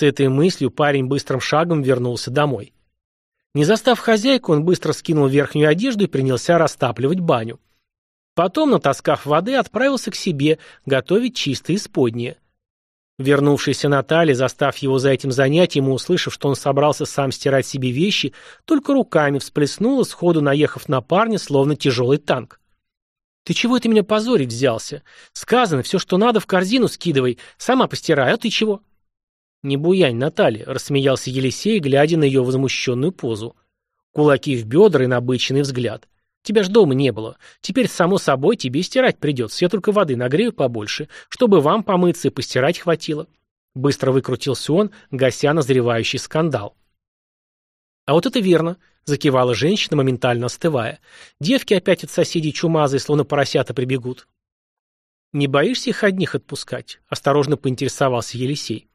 С этой мыслью парень быстрым шагом вернулся домой. Не застав хозяйку, он быстро скинул верхнюю одежду и принялся растапливать баню. Потом, натаскав воды, отправился к себе готовить чистое исподнее. Вернувшаяся Наталья, застав его за этим занятием и услышав, что он собрался сам стирать себе вещи, только руками всплеснула, сходу наехав на парня, словно тяжелый танк. «Ты чего это меня позорить взялся? Сказано, все, что надо, в корзину скидывай, сама постирай, а ты чего?» «Не буянь, Наталья», — рассмеялся Елисей, глядя на ее возмущенную позу. Кулаки в бедра и набыченный взгляд. Тебя ж дома не было. Теперь, само собой, тебе стирать придется. Я только воды нагрею побольше, чтобы вам помыться и постирать хватило. Быстро выкрутился он, гася назревающий скандал. А вот это верно, закивала женщина, моментально остывая. Девки опять от соседей чумазые, словно поросята прибегут. Не боишься их одних отпускать? Осторожно поинтересовался Елисей.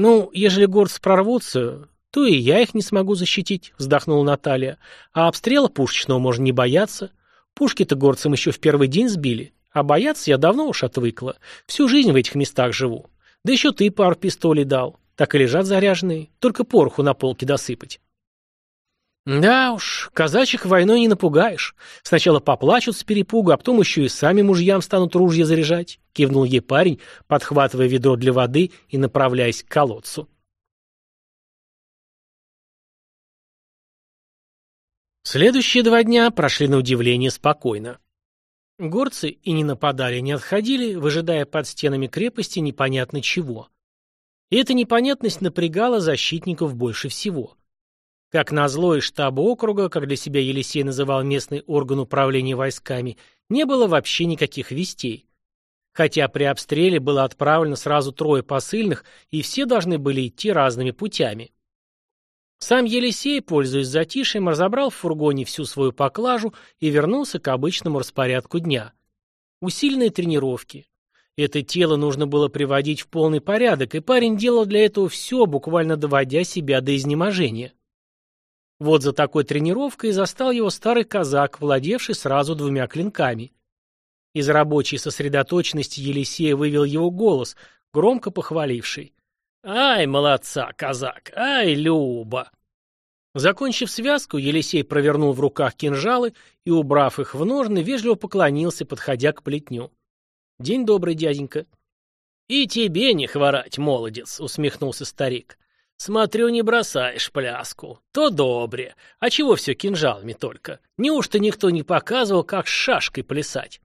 Ну, ежели горцы прорвутся, то и я их не смогу защитить», — вздохнула Наталья. «А обстрела пушечного можно не бояться. Пушки-то горцам еще в первый день сбили, а бояться я давно уж отвыкла. Всю жизнь в этих местах живу. Да еще ты пару пистолей дал. Так и лежат заряженные, только пороху на полке досыпать». «Да уж, казачьих войной не напугаешь. Сначала поплачут с перепугу, а потом еще и сами мужьям станут ружья заряжать», — кивнул ей парень, подхватывая ведро для воды и направляясь к колодцу. Следующие два дня прошли на удивление спокойно. Горцы и не нападали, не отходили, выжидая под стенами крепости непонятно чего. И эта непонятность напрягала защитников больше всего. Как назло из штаба округа, как для себя Елисей называл местный орган управления войсками, не было вообще никаких вестей. Хотя при обстреле было отправлено сразу трое посыльных, и все должны были идти разными путями. Сам Елисей, пользуясь затишьем, разобрал в фургоне всю свою поклажу и вернулся к обычному распорядку дня. Усиленные тренировки. Это тело нужно было приводить в полный порядок, и парень делал для этого все, буквально доводя себя до изнеможения. Вот за такой тренировкой застал его старый казак, владевший сразу двумя клинками. Из рабочей сосредоточенности Елисея вывел его голос, громко похваливший. «Ай, молодца, казак! Ай, Люба!» Закончив связку, Елисей провернул в руках кинжалы и, убрав их в ножны, вежливо поклонился, подходя к плетню. «День добрый, дяденька». «И тебе не хворать, молодец», — усмехнулся старик. «Смотрю, не бросаешь пляску. То добре. А чего все кинжалами только? Неужто никто не показывал, как с шашкой плясать?»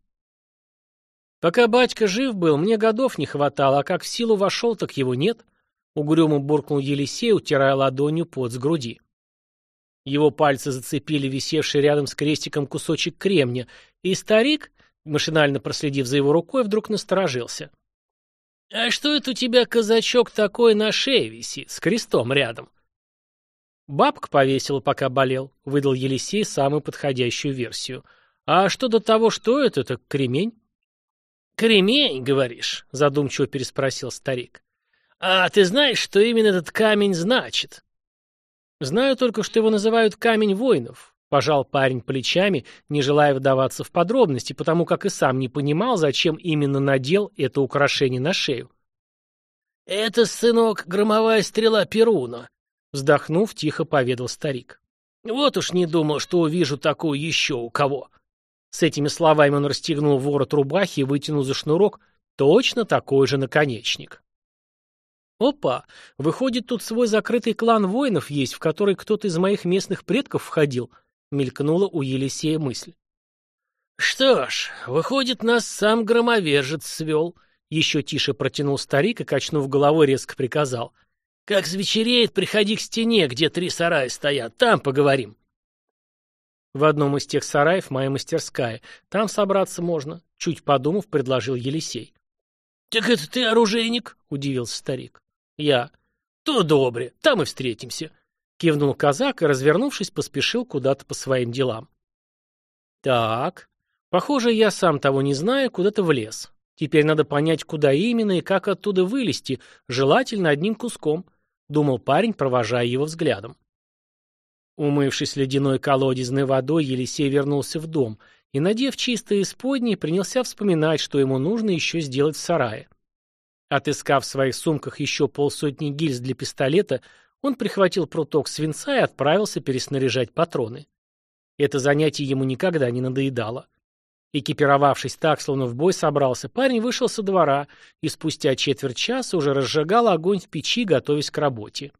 «Пока батька жив был, мне годов не хватало, а как в силу вошел, так его нет», Угрюмо буркнул Елисей, утирая ладонью пот с груди. Его пальцы зацепили висевший рядом с крестиком кусочек кремня, и старик, машинально проследив за его рукой, вдруг насторожился. «А что это у тебя, казачок, такой на шее висит, с крестом рядом?» «Бабка повесила, пока болел», — выдал Елисей самую подходящую версию. «А что до того, что это, так кремень?» «Кремень, говоришь?» — задумчиво переспросил старик. «А ты знаешь, что именно этот камень значит?» «Знаю только, что его называют камень воинов», — пожал парень плечами, не желая вдаваться в подробности, потому как и сам не понимал, зачем именно надел это украшение на шею. «Это, сынок, громовая стрела Перуна», — вздохнув, тихо поведал старик. «Вот уж не думал, что увижу такую еще у кого». С этими словами он расстегнул ворот рубахи и вытянул за шнурок точно такой же наконечник. Опа! Выходит, тут свой закрытый клан воинов есть, в который кто-то из моих местных предков входил, мелькнула у Елисея мысль. Что ж, выходит, нас сам громовержец свел, еще тише протянул старик и, качнув головой, резко приказал. Как свечереет, приходи к стене, где три сарая стоят, там поговорим. В одном из тех сараев моя мастерская. Там собраться можно, чуть подумав, предложил Елисей. Так это ты оружейник? удивился старик. Я. То добре, там и встретимся. Кивнул казак и, развернувшись, поспешил куда-то по своим делам. Так. Похоже, я сам того не знаю, куда-то влез. Теперь надо понять, куда именно и как оттуда вылезти, желательно одним куском, думал парень, провожая его взглядом. Умывшись ледяной колодезной водой, Елисей вернулся в дом и, надев чистые исподние, принялся вспоминать, что ему нужно еще сделать в сарае. Отыскав в своих сумках еще полсотни гильз для пистолета, он прихватил пруток свинца и отправился переснаряжать патроны. Это занятие ему никогда не надоедало. Экипировавшись так, словно в бой собрался, парень вышел со двора и спустя четверть часа уже разжигал огонь в печи, готовясь к работе.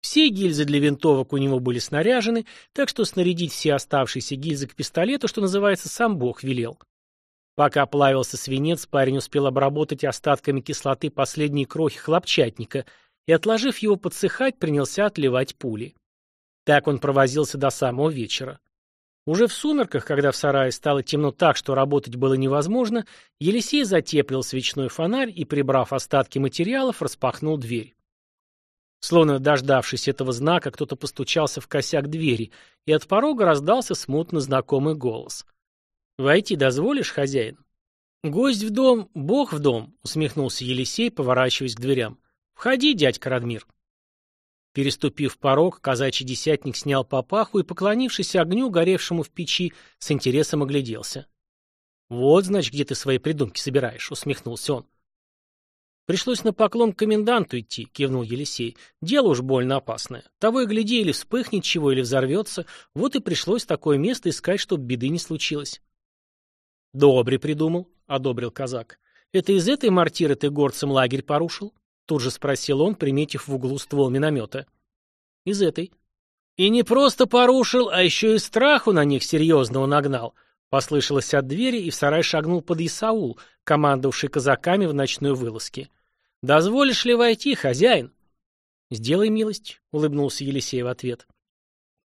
Все гильзы для винтовок у него были снаряжены, так что снарядить все оставшиеся гильзы к пистолету, что называется, сам Бог велел. Пока плавился свинец, парень успел обработать остатками кислоты последние крохи хлопчатника и, отложив его подсыхать, принялся отливать пули. Так он провозился до самого вечера. Уже в сумерках, когда в сарае стало темно так, что работать было невозможно, Елисей затеплил свечной фонарь и, прибрав остатки материалов, распахнул дверь. Словно дождавшись этого знака, кто-то постучался в косяк двери, и от порога раздался смутно знакомый голос. «Войти дозволишь, хозяин?» «Гость в дом, бог в дом», — усмехнулся Елисей, поворачиваясь к дверям. «Входи, дядька Радмир». Переступив порог, казачий десятник снял папаху и, поклонившись огню, горевшему в печи, с интересом огляделся. «Вот, значит, где ты свои придумки собираешь», — усмехнулся он. «Пришлось на поклон к коменданту идти», — кивнул Елисей. «Дело уж больно опасное. Того и гляди, или вспыхнет чего, или взорвется. Вот и пришлось такое место искать, чтобы беды не случилось». «Добре придумал», — одобрил казак. «Это из этой мартиры ты горцем лагерь порушил?» Тут же спросил он, приметив в углу ствол миномета. Из этой. И не просто порушил, а еще и страху на них серьезного нагнал. Послышалось от двери, и в сарай шагнул под Исаул, командовавший казаками в ночной вылазке. «Дозволишь ли войти, хозяин?» «Сделай милость», — улыбнулся Елисей в ответ.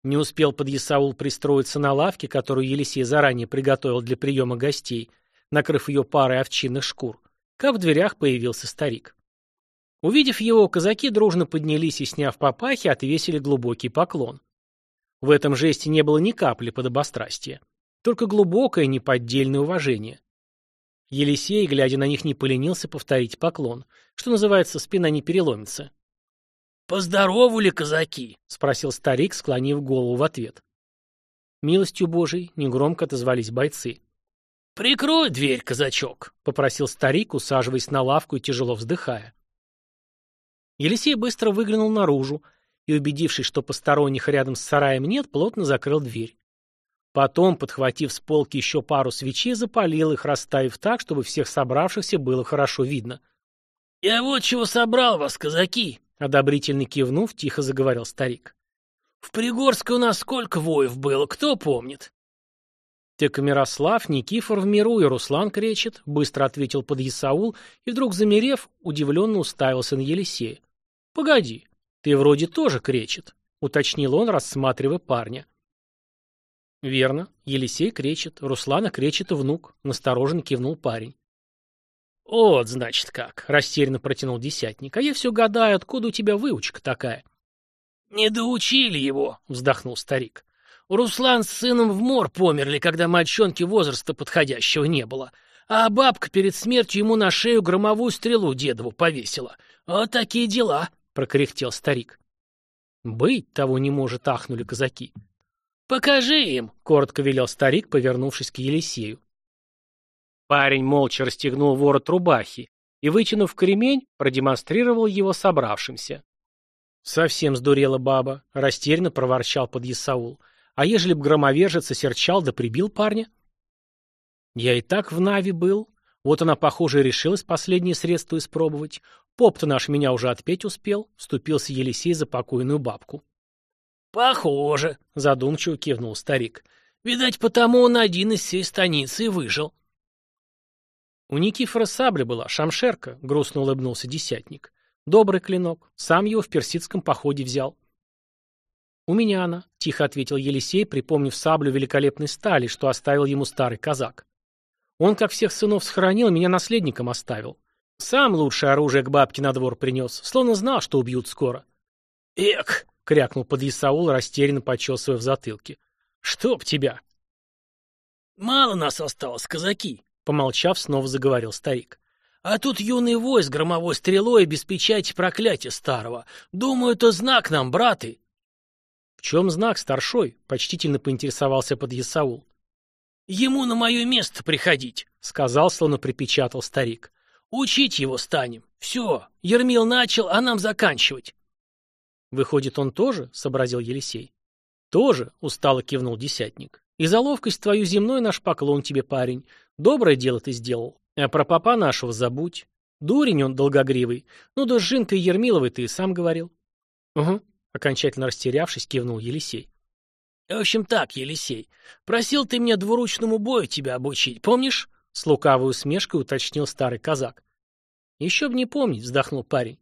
Не успел под Исаул пристроиться на лавке, которую Елисей заранее приготовил для приема гостей, накрыв ее парой овчинных шкур, как в дверях появился старик. Увидев его, казаки дружно поднялись и, сняв папахи, отвесили глубокий поклон. В этом жесте не было ни капли подобострастия, только глубокое неподдельное уважение. Елисей, глядя на них, не поленился повторить поклон, что называется, спина не переломится. «Поздоровали казаки?» — спросил старик, склонив голову в ответ. Милостью Божией негромко отозвались бойцы. «Прикрой дверь, казачок», — попросил старик, усаживаясь на лавку и тяжело вздыхая. Елисей быстро выглянул наружу и, убедившись, что посторонних рядом с сараем нет, плотно закрыл дверь. Потом, подхватив с полки еще пару свечей, запалил их, расставив так, чтобы всех собравшихся было хорошо видно. — Я вот чего собрал вас, казаки! — одобрительно кивнув, тихо заговорил старик. — В Пригорской у нас сколько воев было, кто помнит? — Так Мирослав, Никифор в миру и Руслан кречет, — быстро ответил подъясаул и, вдруг замерев, удивленно уставился на Елисея. «Погоди, ты вроде тоже кречет», — уточнил он, рассматривая парня. «Верно. Елисей кречет, Руслана кречет внук», — настороженно кивнул парень. «Вот, значит, как», — растерянно протянул десятник. «А я все гадаю, откуда у тебя выучка такая?» «Не доучили его», — вздохнул старик. «Руслан с сыном в мор померли, когда мальчонки возраста подходящего не было. А бабка перед смертью ему на шею громовую стрелу дедову повесила. Вот такие дела» прокряхтел старик. «Быть того не может», — ахнули казаки. «Покажи им», — коротко велел старик, повернувшись к Елисею. Парень молча расстегнул ворот рубахи и, вытянув кремень, продемонстрировал его собравшимся. «Совсем сдурела баба», — растерянно проворчал под Исаул. «А ежели б громовержец осерчал да прибил парня?» «Я и так в Нави был. Вот она, похоже, решилась последнее средство испробовать. Поп-то наш меня уже отпеть успел, вступился Елисей за покойную бабку. Похоже, задумчиво кивнул старик. Видать, потому он один из всей станицы выжил. У Никифора сабля была, шамшерка, грустно улыбнулся десятник. Добрый клинок, сам его в персидском походе взял. «У меня она», — тихо ответил Елисей, припомнив саблю великолепной стали, что оставил ему старый казак. «Он, как всех сынов сохранил, меня наследником оставил. Сам лучшее оружие к бабке на двор принес, словно знал, что убьют скоро. «Эк!» — крякнул под Исаул, растерянно почесывая в затылке. «Чтоб тебя!» «Мало нас осталось, казаки!» — помолчав, снова заговорил старик. «А тут юный вой с громовой стрелой без печати проклятия старого. Думаю, это знак нам, браты!» «В чем знак, старшой?» — почтительно поинтересовался под Исаул. «Ему на мое место приходить», — сказал, словно припечатал старик. Учить его станем. Все, Ермил начал, а нам заканчивать. Выходит, он тоже, — сообразил Елисей. Тоже, — устало кивнул десятник. И за ловкость твою земной наш поклон тебе, парень. Доброе дело ты сделал. А про папа нашего забудь. Дурень он долгогривый. Ну да с Жинкой Ермиловой ты и сам говорил. Угу, окончательно растерявшись, кивнул Елисей. В общем так, Елисей, просил ты меня двуручному бою тебя обучить, помнишь? С лукавой усмешкой уточнил старый казак. Еще б не помнить, вздохнул парень.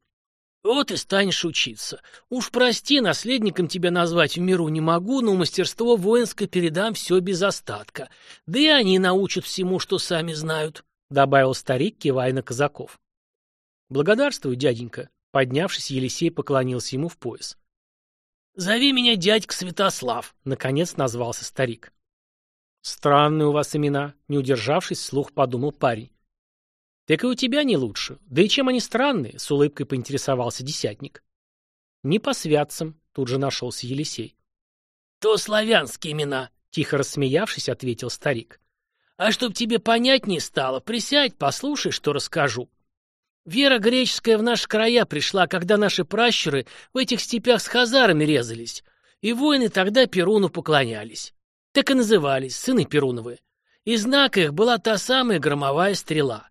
Вот и станешь учиться. Уж прости, наследником тебя назвать в миру не могу, но мастерство воинское передам все без остатка. Да и они научат всему, что сами знают, — добавил старик, кивая на казаков. Благодарствую, дяденька. Поднявшись, Елисей поклонился ему в пояс. «Зови меня дядька Святослав», — наконец назвался старик. «Странные у вас имена», — не удержавшись, слух подумал парень. «Так и у тебя не лучше. Да и чем они странные?» — с улыбкой поинтересовался десятник. «Не по святцам», — тут же нашелся Елисей. «То славянские имена», — тихо рассмеявшись, ответил старик. «А чтоб тебе понятнее стало, присядь, послушай, что расскажу. Вера греческая в наши края пришла, когда наши пращуры в этих степях с хазарами резались, и воины тогда Перуну поклонялись. Так и назывались, сыны Перуновы. И знак их была та самая громовая стрела.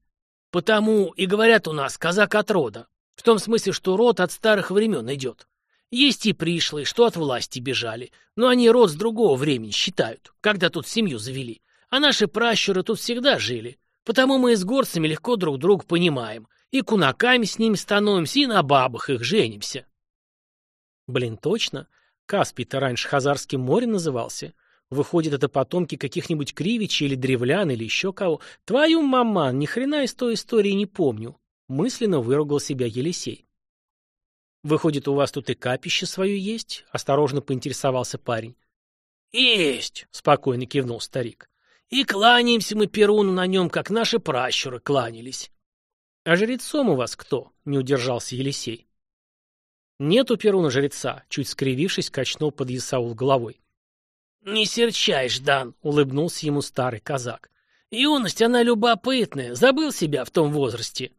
Потому и говорят у нас казак от рода. В том смысле, что род от старых времен идет. Есть и пришлые, что от власти бежали, но они род с другого времени считают, когда тут семью завели. А наши пращуры тут всегда жили. Потому мы с горцами легко друг друга понимаем. И кунаками с ними становимся, и на бабах их женимся. Блин, точно. Каспий-то раньше Хазарским морем назывался. Выходит, это потомки каких-нибудь кривичей или древлян или еще кого. Твою маман, ни хрена из той истории не помню. Мысленно выругал себя Елисей. Выходит, у вас тут и капище свое есть? Осторожно поинтересовался парень. Есть, спокойно кивнул старик. И кланяемся мы Перуну на нем, как наши пращуры кланялись. А жрецом у вас кто? Не удержался Елисей. Нет у Перуна жреца, чуть скривившись, качнул под Исаул головой. «Не серчай, Ждан», — улыбнулся ему старый казак. «Юность, она любопытная, забыл себя в том возрасте».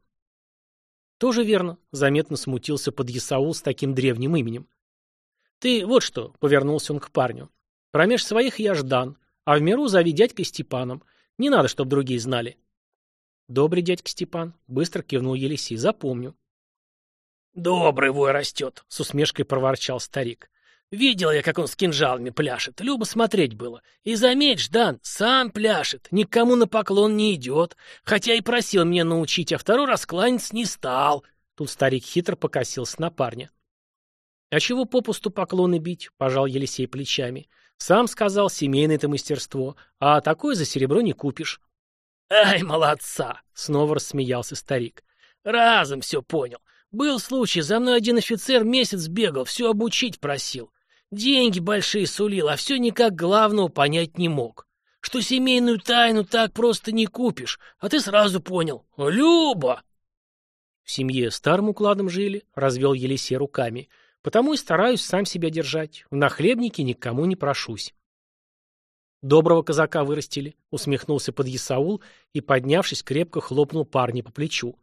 «Тоже верно», — заметно смутился под Исаул с таким древним именем. «Ты вот что», — повернулся он к парню. «Промеж своих я Ждан, а в миру зови дядькой Степаном. Не надо, чтобы другие знали». «Добрый дядька Степан», — быстро кивнул Елисей, — «запомню». «Добрый вой растет», — с усмешкой проворчал старик. Видел я, как он с кинжалами пляшет. Любо смотреть было. И заметь, Ждан, сам пляшет, никому на поклон не идет. Хотя и просил меня научить, а второй раз кланяться не стал. Тут старик хитро покосился на парня. «А чего попусту поклоны бить?» — пожал Елисей плечами. «Сам сказал, семейное это мастерство, а такое за серебро не купишь». «Ай, молодца!» — снова рассмеялся старик. «Разом все понял. Был случай, за мной один офицер месяц бегал, все обучить просил. Деньги большие сулил, а все никак главного понять не мог. Что семейную тайну так просто не купишь, а ты сразу понял. Люба! В семье старым укладом жили, развел Елисей руками. Потому и стараюсь сам себя держать. В нахлебнике никому не прошусь. Доброго казака вырастили, усмехнулся подъясаул и, поднявшись, крепко хлопнул парня по плечу.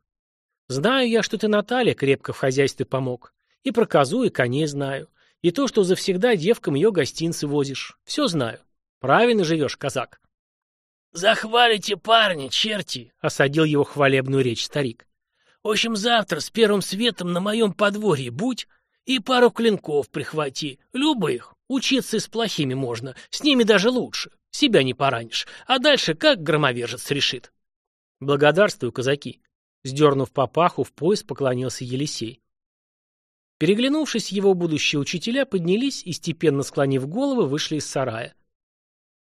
Знаю я, что ты Наталья крепко в хозяйстве помог. И про козу, и коней знаю. И то, что завсегда девкам ее гостинцы возишь. Все знаю. Правильно живешь, казак. «Захвалите парня, черти!» — осадил его хвалебную речь старик. «В общем, завтра с первым светом на моем подворье будь и пару клинков прихвати, любых. Учиться с плохими можно, с ними даже лучше. Себя не поранишь. А дальше как громовержец решит?» «Благодарствую, казаки!» Сдернув папаху, в пояс поклонился Елисей. Переглянувшись, его будущие учителя поднялись и, степенно склонив головы, вышли из сарая.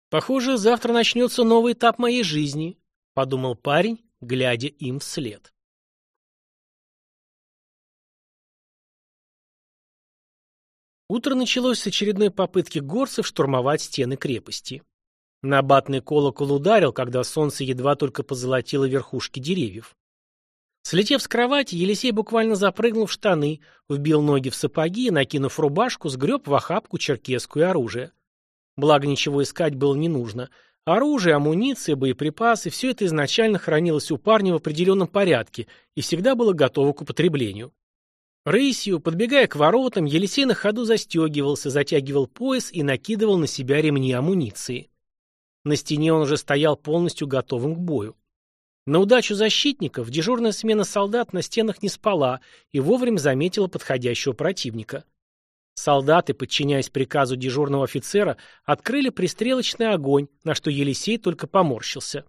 «Похоже, завтра начнется новый этап моей жизни», — подумал парень, глядя им вслед. Утро началось с очередной попытки горцев штурмовать стены крепости. Набатный колокол ударил, когда солнце едва только позолотило верхушки деревьев. Слетев с кровати, Елисей буквально запрыгнул в штаны, вбил ноги в сапоги и, накинув рубашку, сгреб в охапку черкесскую оружие. Благо ничего искать было не нужно. Оружие, амуниция, боеприпасы – все это изначально хранилось у парня в определенном порядке и всегда было готово к употреблению. Рысью, подбегая к воротам, Елисей на ходу застегивался, затягивал пояс и накидывал на себя ремни амуниции. На стене он уже стоял полностью готовым к бою. На удачу защитников дежурная смена солдат на стенах не спала и вовремя заметила подходящего противника. Солдаты, подчиняясь приказу дежурного офицера, открыли пристрелочный огонь, на что Елисей только поморщился.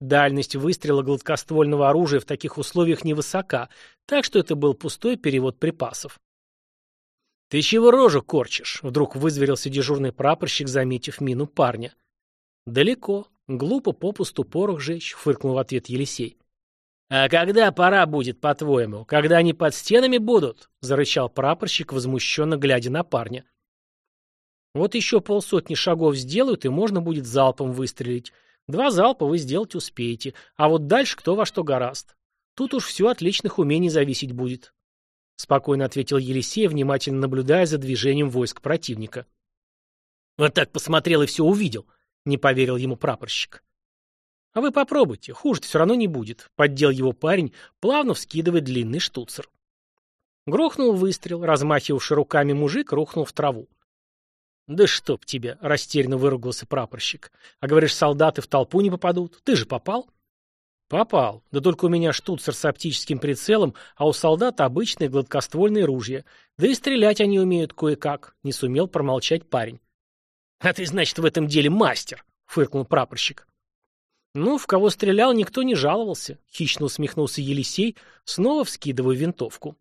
Дальность выстрела гладкоствольного оружия в таких условиях невысока, так что это был пустой перевод припасов. «Ты чего рожу корчишь?» — вдруг вызверился дежурный прапорщик, заметив мину парня. «Далеко. Глупо попусту порох жечь», — фыркнул в ответ Елисей. «А когда пора будет, по-твоему? Когда они под стенами будут?» — зарычал прапорщик, возмущенно глядя на парня. «Вот еще полсотни шагов сделают, и можно будет залпом выстрелить. Два залпа вы сделать успеете, а вот дальше кто во что гораст. Тут уж все от личных умений зависеть будет», — спокойно ответил Елисей, внимательно наблюдая за движением войск противника. «Вот так посмотрел и все увидел», — не поверил ему прапорщик. «А вы попробуйте, хуже все равно не будет», — поддел его парень, плавно вскидывая длинный штуцер. Грохнул выстрел, размахивавший руками мужик рухнул в траву. «Да чтоб тебя!» — растерянно выругался прапорщик. «А говоришь, солдаты в толпу не попадут? Ты же попал?» «Попал. Да только у меня штуцер с оптическим прицелом, а у солдат обычные гладкоствольные ружья. Да и стрелять они умеют кое-как», — не сумел промолчать парень. «А ты, значит, в этом деле мастер!» — фыркнул прапорщик. «Ну, в кого стрелял, никто не жаловался», — хищно усмехнулся Елисей, снова вскидывая винтовку.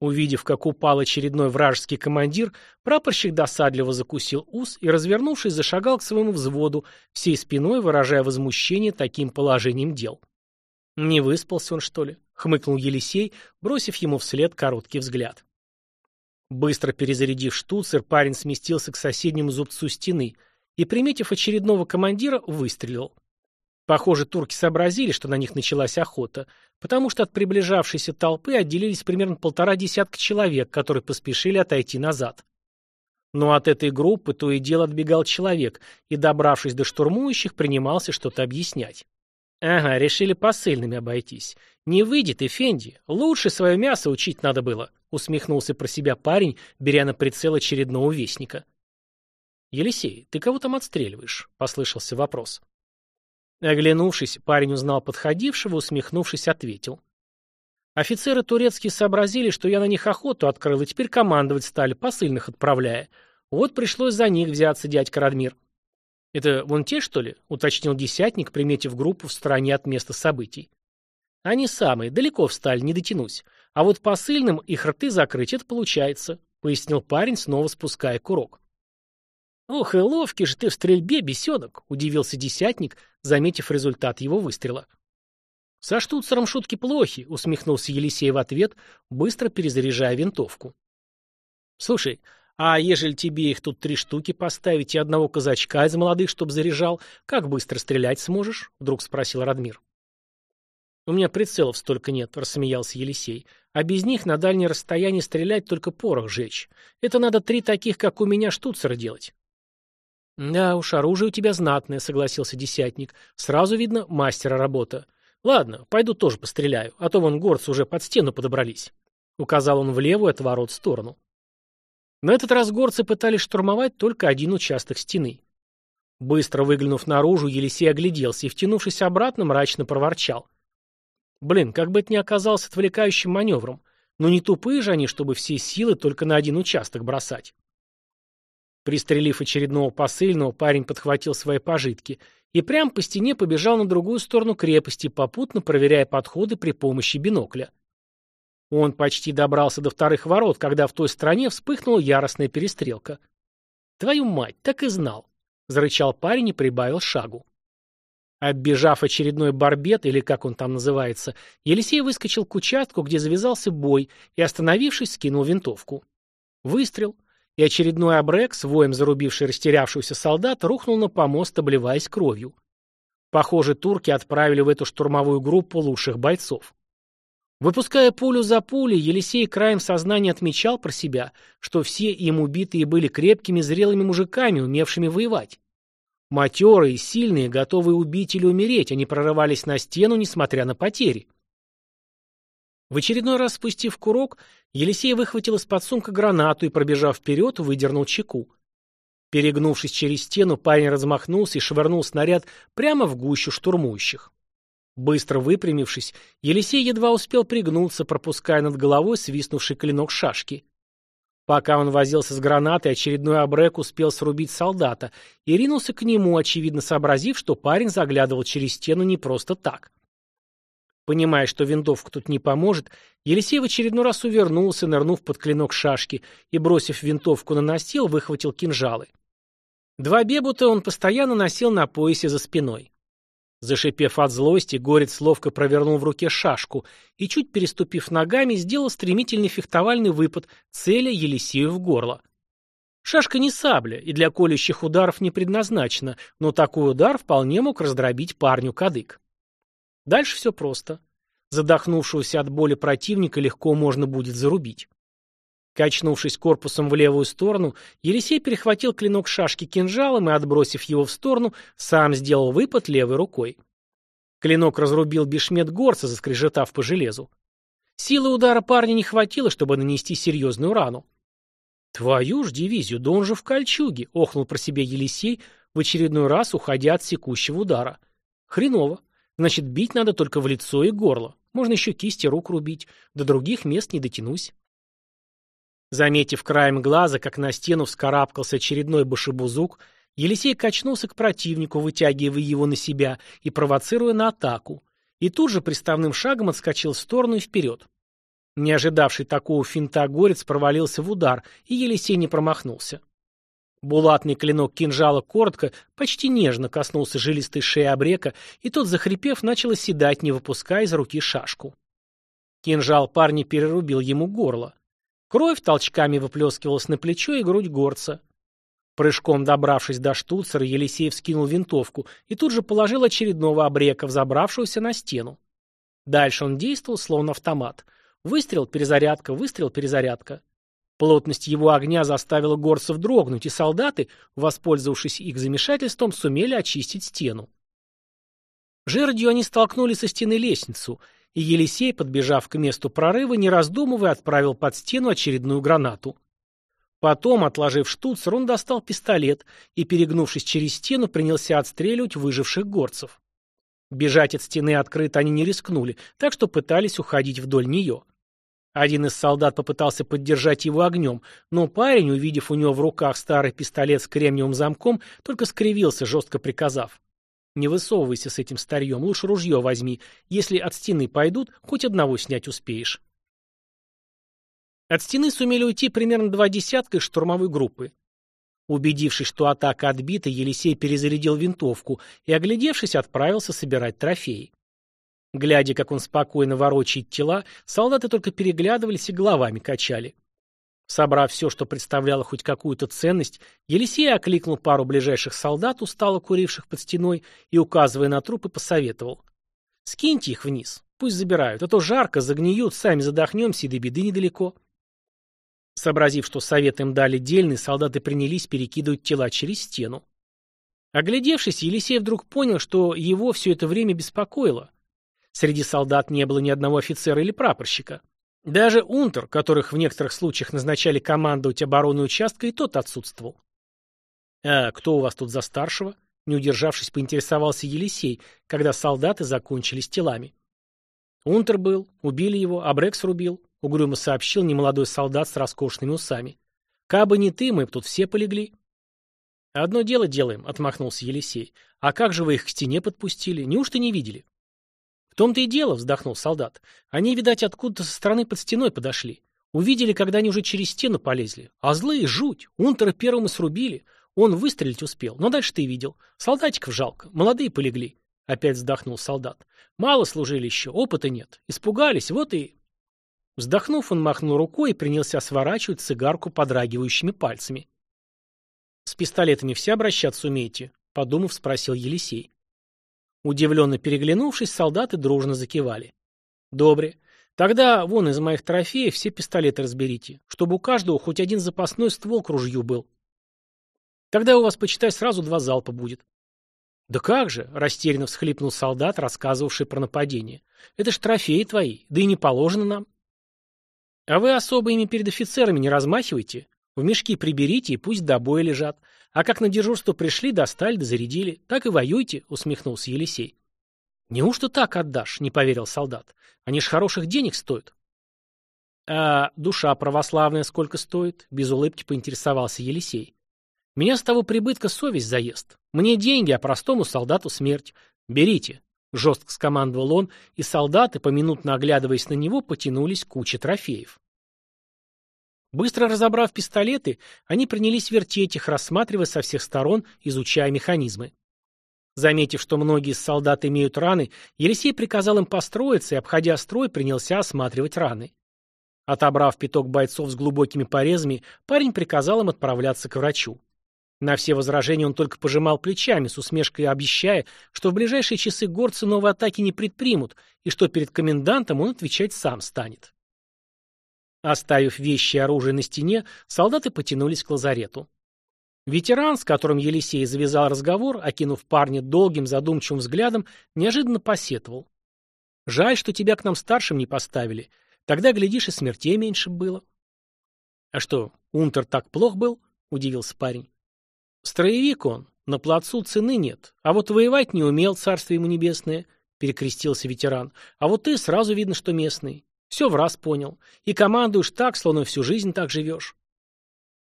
Увидев, как упал очередной вражеский командир, прапорщик досадливо закусил ус и, развернувшись, зашагал к своему взводу, всей спиной выражая возмущение таким положением дел. «Не выспался он, что ли?» — хмыкнул Елисей, бросив ему вслед короткий взгляд. Быстро перезарядив штуцер, парень сместился к соседнему зубцу стены и, приметив очередного командира, выстрелил. Похоже, турки сообразили, что на них началась охота, потому что от приближавшейся толпы отделились примерно полтора десятка человек, которые поспешили отойти назад. Но от этой группы то и дело отбегал человек, и, добравшись до штурмующих, принимался что-то объяснять. Ага, решили посыльными обойтись. Не выйдет, Эфенди. Лучше свое мясо учить надо было, усмехнулся про себя парень, беря на прицел очередного вестника. Елисей, ты кого там отстреливаешь? Послышался вопрос. Оглянувшись, парень узнал подходившего, усмехнувшись, ответил. Офицеры турецкие сообразили, что я на них охоту открыл, и теперь командовать стали, посыльных отправляя. Вот пришлось за них взяться, дядька Радмир. «Это вон те, что ли?» — уточнил десятник, приметив группу в стороне от места событий. «Они самые, далеко встали, не дотянусь. А вот посыльным их рты закрыть это получается», — пояснил парень, снова спуская курок. «Ох и ловкий же ты в стрельбе, бесенок!» — удивился десятник, заметив результат его выстрела. «Со штуцером шутки плохи», — усмехнулся Елисей в ответ, быстро перезаряжая винтовку. «Слушай, а ежели тебе их тут три штуки поставить и одного казачка из молодых, чтоб заряжал, как быстро стрелять сможешь?» — вдруг спросил Радмир. «У меня прицелов столько нет», — рассмеялся Елисей. «А без них на дальнее расстояние стрелять только порох жечь. Это надо три таких, как у меня, штуцера делать». «Да уж, оружие у тебя знатное», — согласился десятник. «Сразу видно мастера работа. Ладно, пойду тоже постреляю, а то вон горцы уже под стену подобрались». Указал он в левую от ворот сторону. На этот раз горцы пытались штурмовать только один участок стены. Быстро выглянув наружу, Елисей огляделся и, втянувшись обратно, мрачно проворчал. «Блин, как бы это ни оказалось отвлекающим маневром. Но не тупые же они, чтобы все силы только на один участок бросать». Пристрелив очередного посыльного, парень подхватил свои пожитки и прямо по стене побежал на другую сторону крепости, попутно проверяя подходы при помощи бинокля. Он почти добрался до вторых ворот, когда в той стороне вспыхнула яростная перестрелка. «Твою мать, так и знал!» — зарычал парень и прибавил шагу. Оббежав очередной барбет, или как он там называется, Елисей выскочил к участку, где завязался бой, и, остановившись, скинул винтовку. Выстрел и очередной обрек, воем зарубивший растерявшегося солдата, рухнул на помост, обливаясь кровью. Похоже, турки отправили в эту штурмовую группу лучших бойцов. Выпуская пулю за пулей, Елисей краем сознания отмечал про себя, что все им убитые были крепкими зрелыми мужиками, умевшими воевать. Матерые, сильные, готовые убить или умереть, они прорывались на стену, несмотря на потери. В очередной раз спустив курок, Елисей выхватил из-под сумка гранату и, пробежав вперед, выдернул чеку. Перегнувшись через стену, парень размахнулся и швырнул снаряд прямо в гущу штурмующих. Быстро выпрямившись, Елисей едва успел пригнуться, пропуская над головой свистнувший клинок шашки. Пока он возился с гранатой, очередной обрек успел срубить солдата и ринулся к нему, очевидно сообразив, что парень заглядывал через стену не просто так. Понимая, что винтовка тут не поможет, Елисей в очередной раз увернулся, нырнув под клинок шашки, и, бросив винтовку на настил, выхватил кинжалы. Два бебута он постоянно носил на поясе за спиной. Зашипев от злости, горец ловко провернул в руке шашку и, чуть переступив ногами, сделал стремительный фехтовальный выпад, целя Елисею в горло. Шашка не сабля и для колющих ударов не предназначена, но такой удар вполне мог раздробить парню кадык. Дальше все просто. Задохнувшегося от боли противника легко можно будет зарубить. Качнувшись корпусом в левую сторону, Елисей перехватил клинок шашки кинжалом и, отбросив его в сторону, сам сделал выпад левой рукой. Клинок разрубил бешмет горца, заскрежетав по железу. Силы удара парня не хватило, чтобы нанести серьезную рану. «Твою ж дивизию, да он же в кольчуге!» — охнул про себя Елисей, в очередной раз уходя от секущего удара. «Хреново. Значит, бить надо только в лицо и горло. Можно еще кисти рук рубить. До других мест не дотянусь». Заметив краем глаза, как на стену вскарабкался очередной башебузук, Елисей качнулся к противнику, вытягивая его на себя и провоцируя на атаку, и тут же приставным шагом отскочил в сторону и вперед. Не ожидавший такого финта горец провалился в удар, и Елисей не промахнулся. Булатный клинок кинжала коротко, почти нежно коснулся жилистой шеи обрека, и тот, захрипев, начал оседать, не выпуская из руки шашку. Кинжал парня перерубил ему горло. Кровь толчками выплескивалась на плечо и грудь горца. Прыжком добравшись до штуцера, Елисеев скинул винтовку и тут же положил очередного обрека, взобравшегося на стену. Дальше он действовал, словно автомат. Выстрел, перезарядка, выстрел, перезарядка. Плотность его огня заставила горцев дрогнуть, и солдаты, воспользовавшись их замешательством, сумели очистить стену. Жердью они столкнули со стены лестницу, и Елисей, подбежав к месту прорыва, не раздумывая, отправил под стену очередную гранату. Потом, отложив штуцер, он достал пистолет и, перегнувшись через стену, принялся отстреливать выживших горцев. Бежать от стены открыто они не рискнули, так что пытались уходить вдоль нее. Один из солдат попытался поддержать его огнем, но парень, увидев у него в руках старый пистолет с кремниевым замком, только скривился, жестко приказав. Не высовывайся с этим старьем, лучше ружье возьми. Если от стены пойдут, хоть одного снять успеешь. От стены сумели уйти примерно два десятка штурмовой группы. Убедившись, что атака отбита, Елисей перезарядил винтовку и, оглядевшись, отправился собирать трофеи. Глядя, как он спокойно ворочает тела, солдаты только переглядывались и головами качали. Собрав все, что представляло хоть какую-то ценность, Елисей окликнул пару ближайших солдат, устало куривших под стеной, и, указывая на трупы, посоветовал. «Скиньте их вниз, пусть забирают, а то жарко, загниют, сами задохнемся, и до беды недалеко». Сообразив, что совет им дали дельный, солдаты принялись перекидывать тела через стену. Оглядевшись, Елисей вдруг понял, что его все это время беспокоило. Среди солдат не было ни одного офицера или прапорщика. Даже унтер, которых в некоторых случаях назначали командовать обороной участка, и тот отсутствовал. «А кто у вас тут за старшего?» Не удержавшись, поинтересовался Елисей, когда солдаты закончили с телами. «Унтер был, убили его, а Брекс рубил», — угрюмо сообщил немолодой солдат с роскошными усами. «Кабы не ты, мы б тут все полегли». «Одно дело делаем», — отмахнулся Елисей. «А как же вы их к стене подпустили? Неужто не видели?» «В том-то и дело», — вздохнул солдат. «Они, видать, откуда-то со стороны под стеной подошли. Увидели, когда они уже через стену полезли. А злые — жуть. Унтера первым и срубили. Он выстрелить успел, но дальше ты видел. Солдатиков жалко, молодые полегли». Опять вздохнул солдат. «Мало служили еще, опыта нет. Испугались, вот и...» Вздохнув, он махнул рукой и принялся сворачивать цигарку подрагивающими пальцами. «С пистолетами все обращаться умеете?» — подумав, спросил Елисей. Удивленно переглянувшись, солдаты дружно закивали. «Добре. Тогда вон из моих трофеев все пистолеты разберите, чтобы у каждого хоть один запасной ствол к ружью был. Тогда у вас, почитай, сразу два залпа будет». Да как же, растерянно всхлипнул солдат, рассказывавший про нападение. Это ж трофеи твои, да и не положено нам. А вы особо ими перед офицерами не размахивайте. В мешки приберите и пусть до боя лежат. А как на дежурство пришли, достали да зарядили. Так и воюйте, усмехнулся Елисей. Неужто так отдашь? Не поверил солдат. Они ж хороших денег стоят. А душа православная сколько стоит? Без улыбки поинтересовался Елисей. Меня с того прибытка совесть заест. Мне деньги, а простому солдату смерть. Берите. Жестко скомандовал он, и солдаты, поминутно оглядываясь на него, потянулись к трофеев. Быстро разобрав пистолеты, они принялись вертеть их, рассматривая со всех сторон, изучая механизмы. Заметив, что многие из солдат имеют раны, Елисей приказал им построиться и, обходя строй, принялся осматривать раны. Отобрав пяток бойцов с глубокими порезами, парень приказал им отправляться к врачу. На все возражения он только пожимал плечами, с усмешкой обещая, что в ближайшие часы горцы новой атаки не предпримут, и что перед комендантом он отвечать сам станет. Оставив вещи и оружие на стене, солдаты потянулись к лазарету. Ветеран, с которым Елисей завязал разговор, окинув парня долгим задумчивым взглядом, неожиданно посетовал. «Жаль, что тебя к нам старшим не поставили. Тогда, глядишь, и смертей меньше было». «А что, Унтер так плох был?» — удивился парень. «Строевик он, на плацу цены нет, а вот воевать не умел, царство ему небесное», — перекрестился ветеран. «А вот ты сразу видно, что местный. Все в раз понял. И командуешь так, словно всю жизнь так живешь.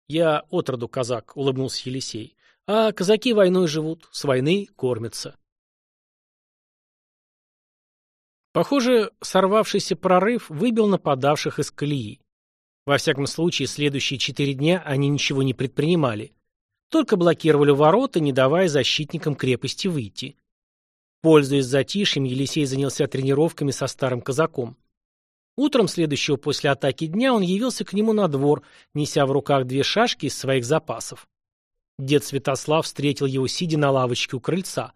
Я отроду казак, улыбнулся Елисей. А казаки войной живут, с войны кормятся. Похоже, сорвавшийся прорыв выбил нападавших из колеи. Во всяком случае, следующие четыре дня они ничего не предпринимали. Только блокировали ворота, не давая защитникам крепости выйти. Пользуясь затишьем, Елисей занялся тренировками со старым казаком. Утром следующего после атаки дня он явился к нему на двор, неся в руках две шашки из своих запасов. Дед Святослав встретил его, сидя на лавочке у крыльца.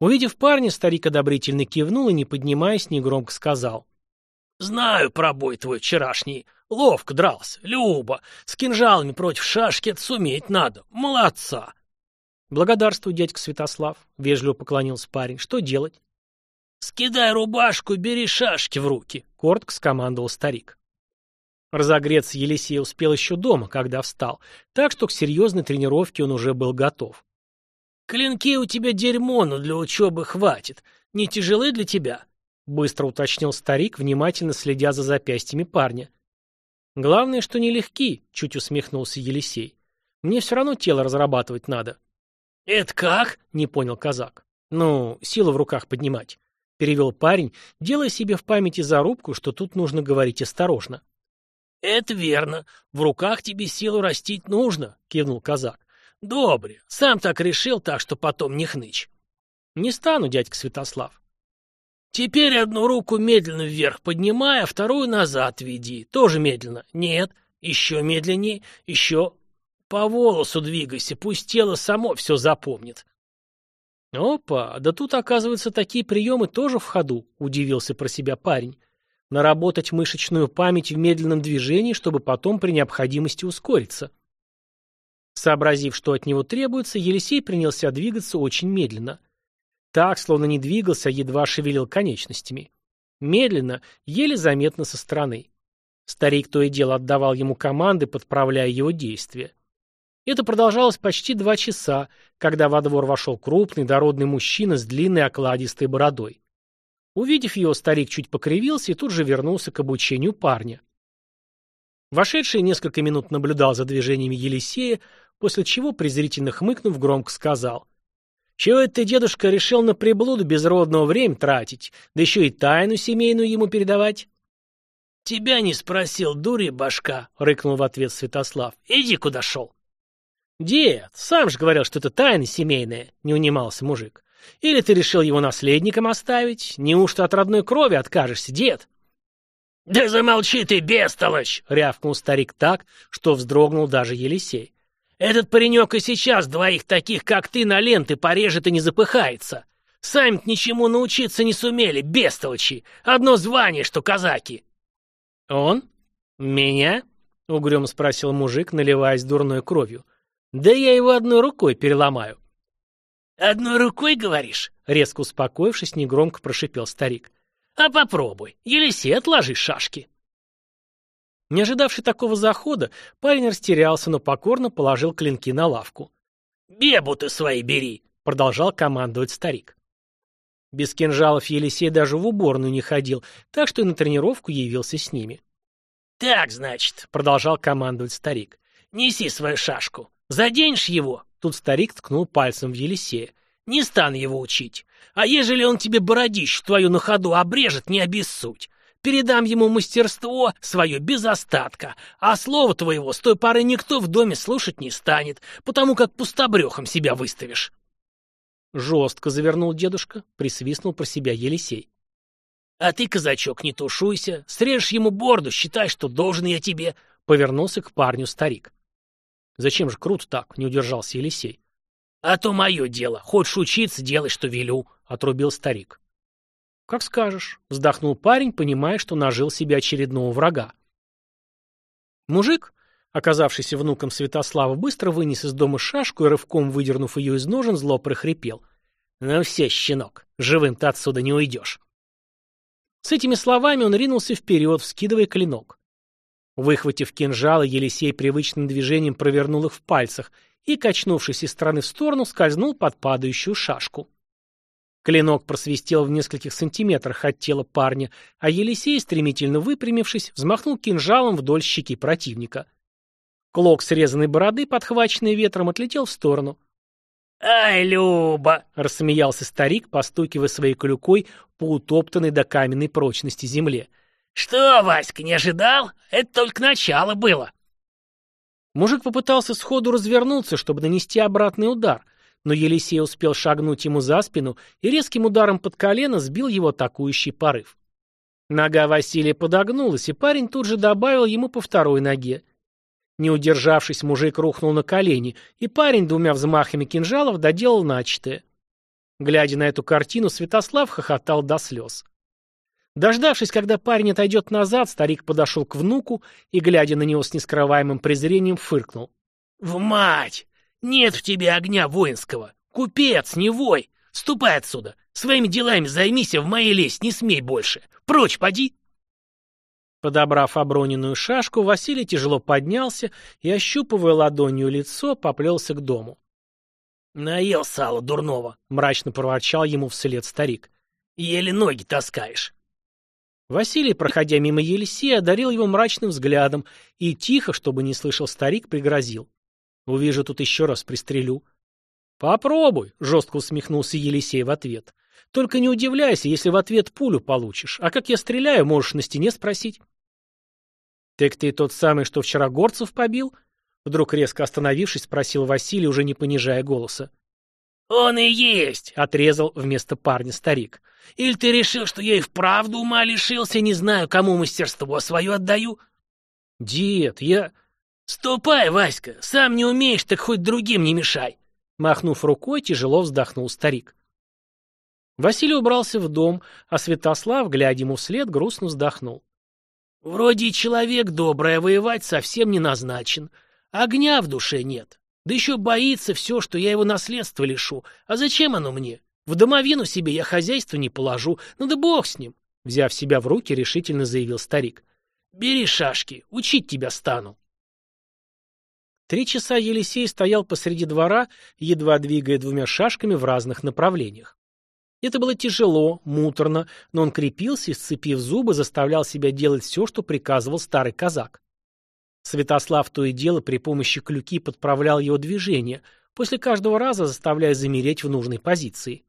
Увидев парня, старик одобрительно кивнул и, не поднимаясь, негромко сказал. «Знаю про бой твой вчерашний. Ловко дрался. Люба. С кинжалами против шашки это суметь надо. Молодца!» «Благодарствую, дядька Святослав», — вежливо поклонился парень. «Что делать?» «Скидай рубашку, бери шашки в руки», — коротко скомандовал старик. Разогреться Елисей успел еще дома, когда встал, так что к серьезной тренировке он уже был готов. «Клинки у тебя дерьмо, но для учебы хватит. Не тяжелы для тебя?» — быстро уточнил старик, внимательно следя за запястьями парня. «Главное, что нелегки», — чуть усмехнулся Елисей. «Мне все равно тело разрабатывать надо». «Это как?» — не понял казак. «Ну, силу в руках поднимать перевел парень, делая себе в памяти зарубку, что тут нужно говорить осторожно. «Это верно. В руках тебе силу растить нужно», — кивнул казак. «Добре. Сам так решил, так что потом не хнычь». «Не стану, дядька Святослав». «Теперь одну руку медленно вверх поднимай, а вторую назад веди. Тоже медленно. Нет, еще медленнее, еще. По волосу двигайся, пусть тело само все запомнит». «Опа, да тут, оказывается, такие приемы тоже в ходу», — удивился про себя парень. «Наработать мышечную память в медленном движении, чтобы потом при необходимости ускориться». Сообразив, что от него требуется, Елисей принялся двигаться очень медленно. Так, словно не двигался, а едва шевелил конечностями. Медленно, еле заметно со стороны. Старик то и дело отдавал ему команды, подправляя его действия. Это продолжалось почти два часа, когда во двор вошел крупный, дородный мужчина с длинной окладистой бородой. Увидев его, старик чуть покривился и тут же вернулся к обучению парня. Вошедший несколько минут наблюдал за движениями Елисея, после чего, презрительно хмыкнув, громко сказал. «Чего это ты, дедушка, решил на приблуду безродного время тратить, да еще и тайну семейную ему передавать?» «Тебя не спросил, дури башка», — рыкнул в ответ Святослав. «Иди, куда шел». «Дед, сам же говорил, что это тайна семейная», — не унимался мужик. «Или ты решил его наследником оставить? Неужто от родной крови откажешься, дед?» «Да замолчи ты, бестолочь!» — рявкнул старик так, что вздрогнул даже Елисей. «Этот паренек и сейчас двоих таких, как ты, на ленты порежет и не запыхается. Сами-то ничему научиться не сумели, бестолочи. Одно звание, что казаки». «Он? Меня?» — угрюмо спросил мужик, наливаясь дурной кровью. Да я его одной рукой переломаю. «Одной рукой, говоришь?» — резко успокоившись, негромко прошипел старик. «А попробуй. Елисей, отложи шашки». Не ожидавший такого захода, парень растерялся, но покорно положил клинки на лавку. «Бебу ты свои бери!» — продолжал командовать старик. Без кинжалов Елисей даже в уборную не ходил, так что и на тренировку явился с ними. «Так, значит», — продолжал командовать старик, — «неси свою шашку. Заденешь его?» Тут старик ткнул пальцем в Елисея. «Не стану его учить. А ежели он тебе бородищу твою на ходу обрежет, не обессудь. Передам ему мастерство свое без остатка, а слово твоего с той поры никто в доме слушать не станет, потому как пустобрехом себя выставишь». Жестко завернул дедушка, присвистнул про себя Елисей. «А ты, казачок, не тушуйся, срежешь ему борду, считай, что должен я тебе», — повернулся к парню старик. «Зачем же круто так?» — не удержался Елисей. «А то мое дело. Хочешь учиться, делай, что велю», — отрубил старик. «Как скажешь», — вздохнул парень, понимая, что нажил себе очередного врага. Мужик, оказавшийся внуком Святослава, быстро вынес из дома шашку и, рывком выдернув ее из ножен, зло прохрипел. «Ну все, щенок, живым ты отсюда не уйдешь». С этими словами он ринулся вперед, вскидывая клинок. Выхватив кинжалы, Елисей привычным движением провернул их в пальцах и, качнувшись из стороны в сторону, скользнул под падающую шашку. Клинок просвистел в нескольких сантиметрах от тела парня, а Елисей, стремительно выпрямившись, взмахнул кинжалом вдоль щеки противника. Клок срезанной бороды, подхваченный ветром, отлетел в сторону. «Ай, Люба!» — рассмеялся старик, постукивая своей клюкой по утоптанной до каменной прочности земле. «Что, Васька, не ожидал? Это только начало было!» Мужик попытался сходу развернуться, чтобы нанести обратный удар, но Елисей успел шагнуть ему за спину и резким ударом под колено сбил его атакующий порыв. Нога Василия подогнулась, и парень тут же добавил ему по второй ноге. Не удержавшись, мужик рухнул на колени, и парень двумя взмахами кинжалов доделал начатое. Глядя на эту картину, Святослав хохотал до слез. Дождавшись, когда парень отойдет назад, старик подошел к внуку и, глядя на него с нескрываемым презрением, фыркнул. «В мать! Нет в тебе огня воинского! Купец, не вой! Ступай отсюда! Своими делами займись, а в моей лезть не смей больше! Прочь, поди!» Подобрав оброненную шашку, Василий тяжело поднялся и, ощупывая ладонью лицо, поплелся к дому. «Наел сало дурного», — мрачно проворчал ему вслед старик. «Еле ноги таскаешь». Василий, проходя мимо Елисея, одарил его мрачным взглядом и тихо, чтобы не слышал старик, пригрозил. «Увижу тут еще раз, пристрелю». «Попробуй», — жестко усмехнулся Елисей в ответ. Только не удивляйся, если в ответ пулю получишь. А как я стреляю, можешь на стене спросить. Так ты тот самый, что вчера горцев побил? Вдруг резко остановившись, спросил Василий, уже не понижая голоса. «Он и есть!» — отрезал вместо парня старик. «Или ты решил, что я и вправду ума лишился, не знаю, кому мастерство свое отдаю?» «Дед, я...» «Ступай, Васька, сам не умеешь, так хоть другим не мешай!» Махнув рукой, тяжело вздохнул старик. Василий убрался в дом, а Святослав, глядя ему вслед, грустно вздохнул. «Вроде человек добрый, а воевать совсем не назначен. Огня в душе нет. Да еще боится все, что я его наследство лишу. А зачем оно мне? В домовину себе я хозяйство не положу. Ну да бог с ним!» Взяв себя в руки, решительно заявил старик. «Бери шашки, учить тебя стану». Три часа Елисей стоял посреди двора, едва двигая двумя шашками в разных направлениях. Это было тяжело, муторно, но он крепился и, сцепив зубы, заставлял себя делать все, что приказывал старый казак. Святослав то и дело при помощи клюки подправлял его движение, после каждого раза заставляя замереть в нужной позиции.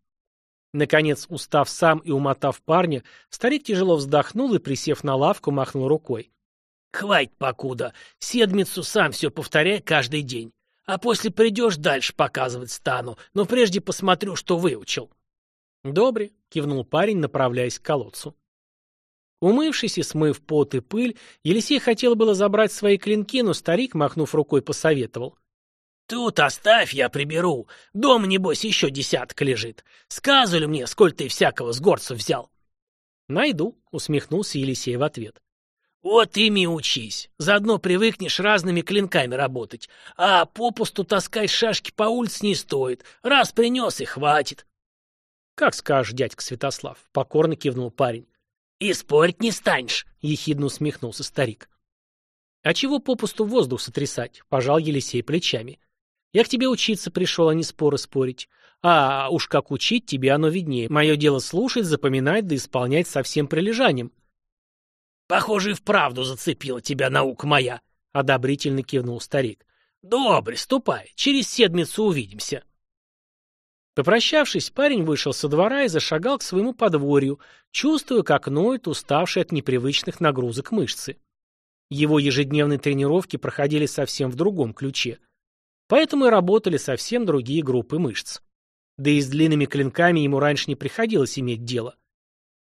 Наконец, устав сам и умотав парня, старик тяжело вздохнул и, присев на лавку, махнул рукой. «Хватит покуда. Седмицу сам все повторяй каждый день. А после придешь дальше показывать стану, но прежде посмотрю, что выучил». «Добре», — кивнул парень, направляясь к колодцу. Умывшись и смыв пот и пыль, Елисей хотел было забрать свои клинки, но старик, махнув рукой, посоветовал. «Тут оставь, я приберу. Дом, небось, еще десятка лежит. Сказывали мне, сколько ты всякого с горцев взял». «Найду», — усмехнулся Елисей в ответ. Вот ими учись. Заодно привыкнешь разными клинками работать. А попусту таскать шашки по улице не стоит. Раз принес и хватит. Как скажешь, дядька Святослав, покорно кивнул парень. И спорить не станешь, ехидно усмехнулся старик. А чего попусту воздух сотрясать? Пожал Елисей плечами. Я к тебе учиться пришел, а не споры спорить. А уж как учить, тебе оно виднее. Мое дело слушать, запоминать да исполнять со всем прилежанием. Похоже, и вправду зацепила тебя наука моя, — одобрительно кивнул старик. Добре, ступай, через седмицу увидимся. Попрощавшись, парень вышел со двора и зашагал к своему подворью, чувствуя, как ноет уставший от непривычных нагрузок мышцы. Его ежедневные тренировки проходили совсем в другом ключе. Поэтому и работали совсем другие группы мышц. Да и с длинными клинками ему раньше не приходилось иметь дело.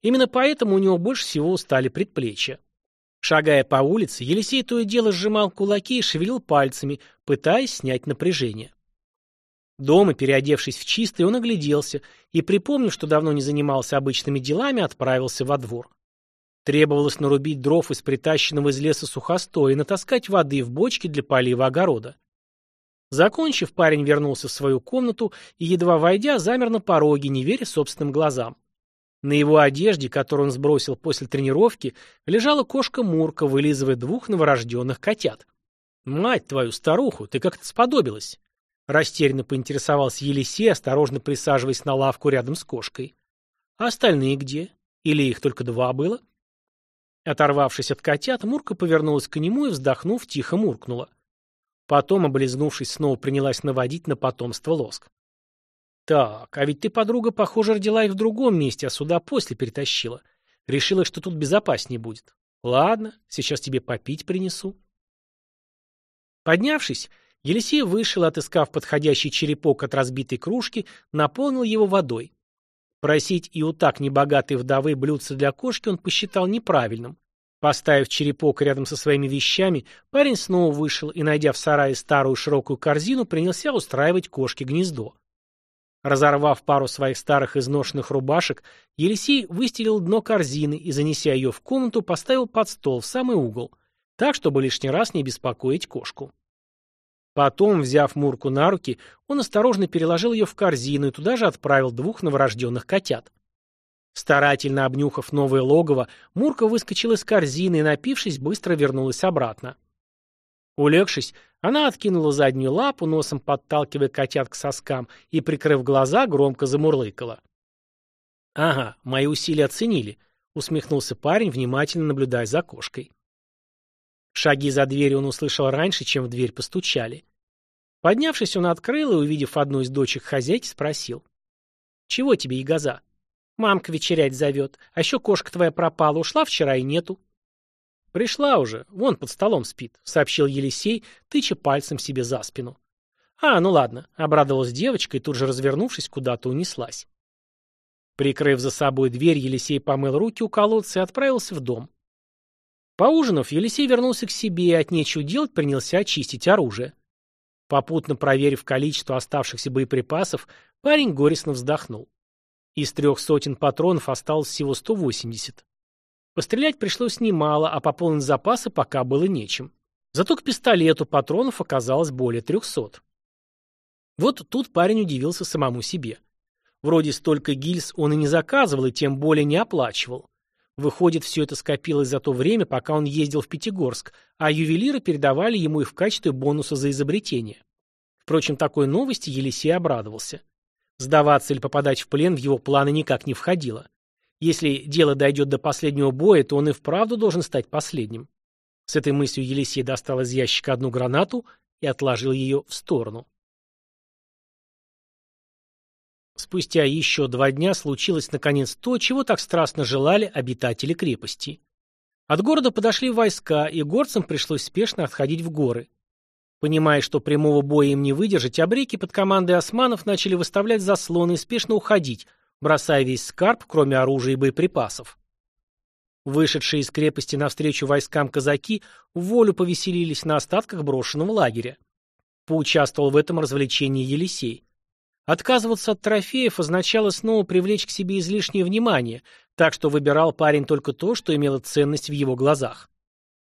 Именно поэтому у него больше всего устали предплечья. Шагая по улице, Елисей то и дело сжимал кулаки и шевелил пальцами, пытаясь снять напряжение. Дома, переодевшись в чистый, он огляделся и, припомнив, что давно не занимался обычными делами, отправился во двор. Требовалось нарубить дров из притащенного из леса сухостоя и натаскать воды в бочке для полива огорода. Закончив, парень вернулся в свою комнату и, едва войдя, замер на пороге, не веря собственным глазам. На его одежде, которую он сбросил после тренировки, лежала кошка Мурка, вылизывая двух новорожденных котят. «Мать твою, старуху, ты как-то сподобилась!» Растерянно поинтересовался Елисей, осторожно присаживаясь на лавку рядом с кошкой. «А остальные где? Или их только два было?» Оторвавшись от котят, Мурка повернулась к нему и, вздохнув, тихо муркнула. Потом, облизнувшись, снова принялась наводить на потомство лоск. Так, а ведь ты, подруга, похоже, родила их в другом месте, а сюда после перетащила. Решила, что тут безопаснее будет. Ладно, сейчас тебе попить принесу. Поднявшись, Елисей вышел, отыскав подходящий черепок от разбитой кружки, наполнил его водой. Просить и у так небогатой вдовы блюдце для кошки он посчитал неправильным. Поставив черепок рядом со своими вещами, парень снова вышел и, найдя в сарае старую широкую корзину, принялся устраивать кошке гнездо. Разорвав пару своих старых изношенных рубашек, Елисей выстелил дно корзины и, занеся ее в комнату, поставил под стол в самый угол, так, чтобы лишний раз не беспокоить кошку. Потом, взяв Мурку на руки, он осторожно переложил ее в корзину и туда же отправил двух новорожденных котят. Старательно обнюхав новое логово, Мурка выскочила из корзины и, напившись, быстро вернулась обратно. Улегшись, она откинула заднюю лапу, носом подталкивая котят к соскам, и, прикрыв глаза, громко замурлыкала. «Ага, мои усилия оценили», — усмехнулся парень, внимательно наблюдая за кошкой. Шаги за дверью он услышал раньше, чем в дверь постучали. Поднявшись, он открыл и, увидев одну из дочек хозяйки, спросил. «Чего тебе, ягоза? Мамка вечерять зовет, а еще кошка твоя пропала, ушла вчера и нету». «Пришла уже, вон под столом спит», — сообщил Елисей, тыча пальцем себе за спину. «А, ну ладно», — обрадовалась девочка и тут же, развернувшись, куда-то унеслась. Прикрыв за собой дверь, Елисей помыл руки у колодца и отправился в дом. Поужинав, Елисей вернулся к себе и от нечего делать принялся очистить оружие. Попутно проверив количество оставшихся боеприпасов, парень горестно вздохнул. Из трех сотен патронов осталось всего 180. Пострелять пришлось немало, а пополнить запасы пока было нечем. Зато к пистолету патронов оказалось более трехсот. Вот тут парень удивился самому себе. Вроде столько гильз он и не заказывал, и тем более не оплачивал. Выходит, все это скопилось за то время, пока он ездил в Пятигорск, а ювелиры передавали ему их в качестве бонуса за изобретение. Впрочем, такой новости Елисей обрадовался. Сдаваться или попадать в плен в его планы никак не входило. Если дело дойдет до последнего боя, то он и вправду должен стать последним. С этой мыслью Елисей достал из ящика одну гранату и отложил ее в сторону. Спустя еще два дня случилось наконец то, чего так страстно желали обитатели крепости. От города подошли войска, и горцам пришлось спешно отходить в горы. Понимая, что прямого боя им не выдержать, абреки под командой османов начали выставлять заслоны и спешно уходить, бросая весь скарб, кроме оружия и боеприпасов. Вышедшие из крепости навстречу войскам казаки волю повеселились на остатках брошенного лагеря. Поучаствовал в этом развлечении Елисей. Отказываться от трофеев означало снова привлечь к себе излишнее внимание, так что выбирал парень только то, что имело ценность в его глазах.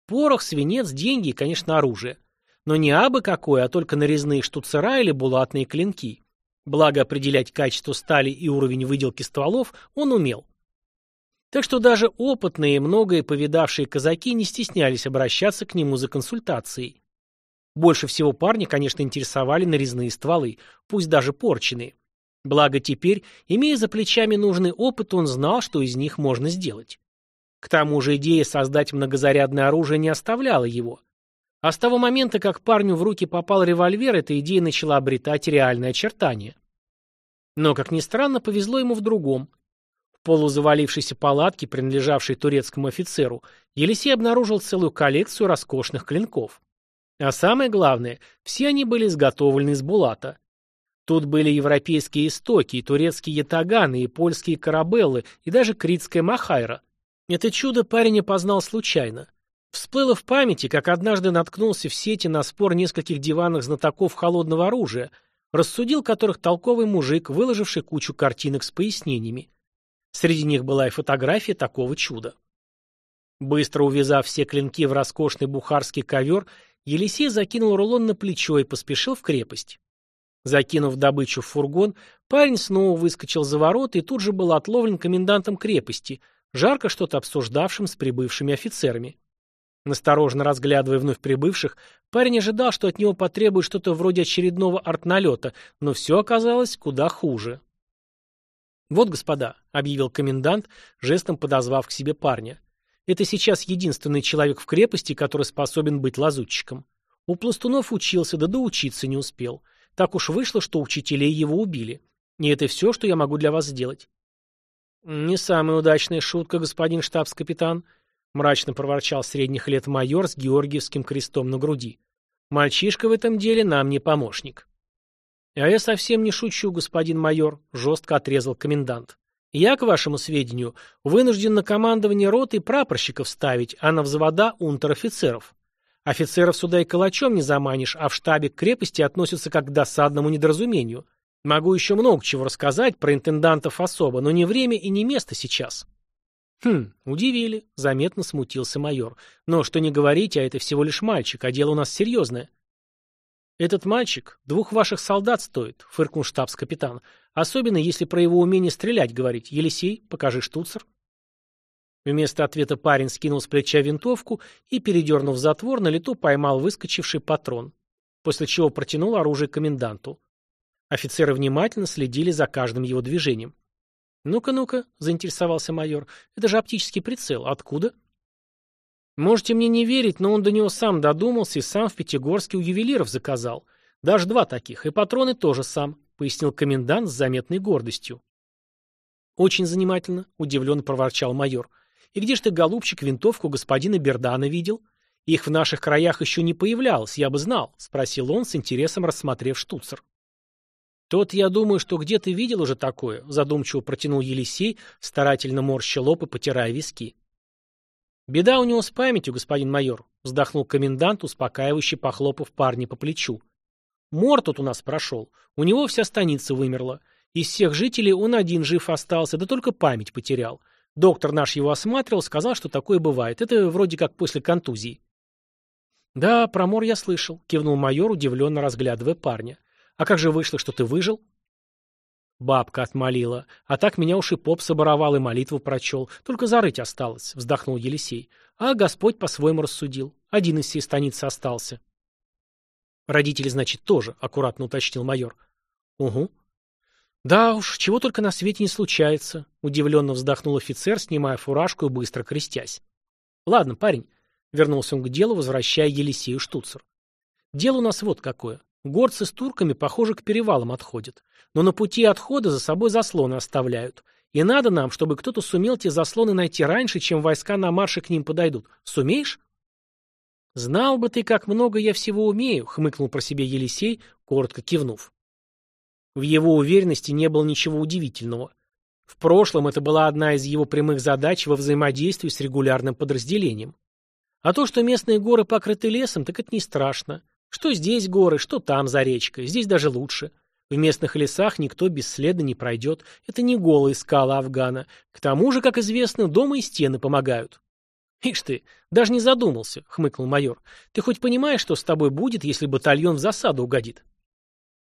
Порох, свинец, деньги и, конечно, оружие. Но не абы какое, а только нарезные штуцера или булатные клинки. Благо определять качество стали и уровень выделки стволов он умел. Так что даже опытные и многое повидавшие казаки не стеснялись обращаться к нему за консультацией. Больше всего парни, конечно, интересовали нарезные стволы, пусть даже порченные. Благо теперь, имея за плечами нужный опыт, он знал, что из них можно сделать. К тому же идея создать многозарядное оружие не оставляла его. А с того момента, как парню в руки попал револьвер, эта идея начала обретать реальные очертания. Но, как ни странно, повезло ему в другом. В полузавалившейся палатке, принадлежавшей турецкому офицеру, Елисей обнаружил целую коллекцию роскошных клинков. А самое главное, все они были изготовлены из булата. Тут были европейские истоки, и турецкие ятаганы, и польские корабеллы, и даже критская махайра. Это чудо парень опознал случайно. Всплыло в памяти, как однажды наткнулся в сети на спор нескольких диванных знатоков холодного оружия, рассудил которых толковый мужик, выложивший кучу картинок с пояснениями. Среди них была и фотография такого чуда. Быстро увязав все клинки в роскошный бухарский ковер, Елисей закинул рулон на плечо и поспешил в крепость. Закинув добычу в фургон, парень снова выскочил за ворот и тут же был отловлен комендантом крепости, жарко что-то обсуждавшим с прибывшими офицерами. Насторожно разглядывая вновь прибывших, парень ожидал, что от него потребует что-то вроде очередного артналета, но все оказалось куда хуже. «Вот, господа», — объявил комендант, жестом подозвав к себе парня, это сейчас единственный человек в крепости, который способен быть лазутчиком. У пластунов учился, да доучиться не успел. Так уж вышло, что учителей его убили. И это все, что я могу для вас сделать. Не самая удачная шутка, господин штабс-капитан, мрачно проворчал средних лет майор с георгиевским крестом на груди. Мальчишка в этом деле нам не помощник. А я совсем не шучу, господин майор, жестко отрезал комендант. Я, к вашему сведению, вынужден на командование роты прапорщиков ставить, а на взвода унтер-офицеров. Офицеров сюда и калачом не заманишь, а в штабе к крепости относятся как к досадному недоразумению. Могу еще много чего рассказать про интендантов особо, но не время и не место сейчас. Хм, удивили, заметно смутился майор. Но что не говорите, а это всего лишь мальчик, а дело у нас серьезное. «Этот мальчик двух ваших солдат стоит», — фыркнул штабс-капитан. «Особенно, если про его умение стрелять говорить. Елисей, покажи штуцер». Вместо ответа парень скинул с плеча винтовку и, передернув затвор, на лету поймал выскочивший патрон, после чего протянул оружие коменданту. Офицеры внимательно следили за каждым его движением. «Ну-ка, ну-ка», — заинтересовался майор, — «это же оптический прицел. Откуда?» Можете мне не верить, но он до него сам додумался и сам в Пятигорске у ювелиров заказал. Даже два таких, и патроны тоже сам, пояснил комендант с заметной гордостью. Очень занимательно, удивленно проворчал майор. И где ж ты, голубчик, винтовку господина Бердана видел? Их в наших краях еще не появлялось, я бы знал, спросил он с интересом рассмотрев штуцер. Тот, я думаю, что где ты видел уже такое, задумчиво протянул Елисей, старательно морща лоб и потирая виски. «Беда у него с памятью, господин майор», — вздохнул комендант, успокаивающе похлопав парня по плечу. «Мор тут у нас прошел. У него вся станица вымерла. Из всех жителей он один жив остался, да только память потерял. Доктор наш его осматривал, сказал, что такое бывает. Это вроде как после контузии». «Да, про мор я слышал», — кивнул майор, удивленно разглядывая парня. «А как же вышло, что ты выжил?» Бабка отмолила. А так меня уж и поп соборовал и молитву прочел. Только зарыть осталось, вздохнул Елисей. А Господь по-своему рассудил. Один из всей станицы остался. Родители, значит, тоже, аккуратно уточнил майор. Угу. Да уж, чего только на свете не случается, удивленно вздохнул офицер, снимая фуражку и быстро крестясь. Ладно, парень, вернулся он к делу, возвращая Елисею штуцер. Дело у нас вот какое. Горцы с турками, похоже, к перевалам отходят. Но на пути отхода за собой заслоны оставляют. И надо нам, чтобы кто-то сумел те заслоны найти раньше, чем войска на марше к ним подойдут. Сумеешь? Знал бы ты, как много я всего умею, хмыкнул про себя Елисей, коротко кивнув. В его уверенности не было ничего удивительного. В прошлом это была одна из его прямых задач во взаимодействии с регулярным подразделением. А то, что местные горы покрыты лесом, так это не страшно. Что здесь горы, что там за речкой, здесь даже лучше. В местных лесах никто бесследно не пройдет. Это не голые скалы Афгана. К тому же, как известно, дома и стены помогают. «Ишь ты, даже не задумался», — хмыкнул майор. «Ты хоть понимаешь, что с тобой будет, если батальон в засаду угодит?»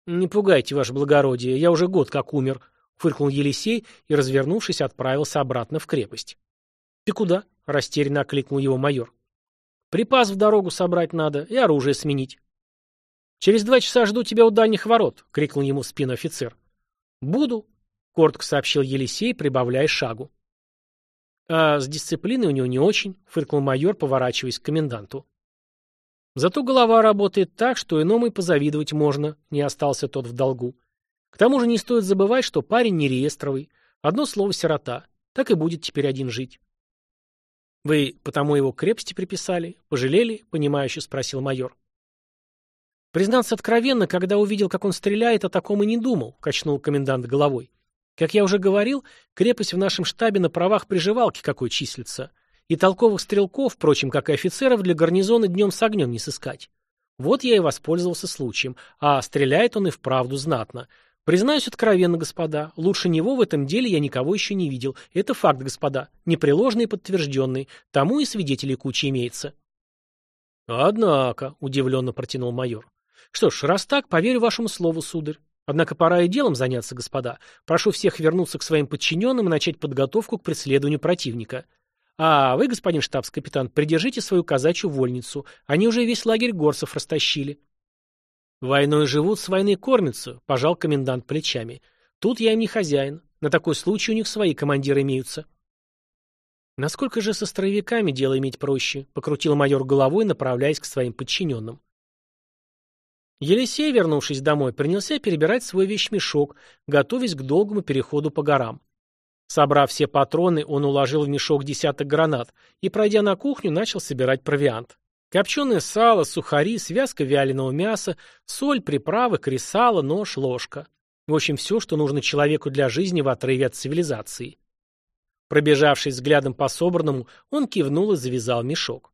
«Не пугайте, ваше благородие, я уже год как умер», — фыркнул Елисей и, развернувшись, отправился обратно в крепость. «Ты куда?» — растерянно окликнул его майор. «Припас в дорогу собрать надо и оружие сменить». «Через два часа жду тебя у дальних ворот», — крикнул ему в спину офицер. «Буду», — коротко сообщил Елисей, прибавляя шагу. «А с дисциплиной у него не очень», — фыркнул майор, поворачиваясь к коменданту. Зато голова работает так, что иному и позавидовать можно, не остался тот в долгу. К тому же не стоит забывать, что парень не реестровый. Одно слово «сирота». Так и будет теперь один жить. «Вы потому его крепости приписали? Пожалели?» — понимающе спросил майор. «Признаться откровенно, когда увидел, как он стреляет, о таком и не думал», — качнул комендант головой. «Как я уже говорил, крепость в нашем штабе на правах приживалки какой числится. И толковых стрелков, впрочем, как и офицеров, для гарнизона днем с огнем не сыскать. Вот я и воспользовался случаем, а стреляет он и вправду знатно. Признаюсь откровенно, господа, лучше него в этом деле я никого еще не видел. Это факт, господа, непреложный и подтвержденный. Тому и свидетелей куча имеется. Однако, удивленно протянул майор. Что ж, раз так, поверю вашему слову, сударь. Однако пора и делом заняться, господа. Прошу всех вернуться к своим подчиненным и начать подготовку к преследованию противника. А вы, господин штабс-капитан, придержите свою казачью вольницу. Они уже весь лагерь горцев растащили. Войной живут, с войны кормятся, пожал комендант плечами. Тут я им не хозяин. На такой случай у них свои командиры имеются. Насколько же со строевиками дело иметь проще, покрутил майор головой, направляясь к своим подчиненным. Елисей, вернувшись домой, принялся перебирать свой вещмешок, готовясь к долгому переходу по горам. Собрав все патроны, он уложил в мешок десяток гранат и, пройдя на кухню, начал собирать провиант. Копченое сало, сухари, связка вяленого мяса, соль, приправы, кресало, нож, ложка. В общем, все, что нужно человеку для жизни в отрыве от цивилизации. Пробежавшись взглядом по собранному, он кивнул и завязал мешок.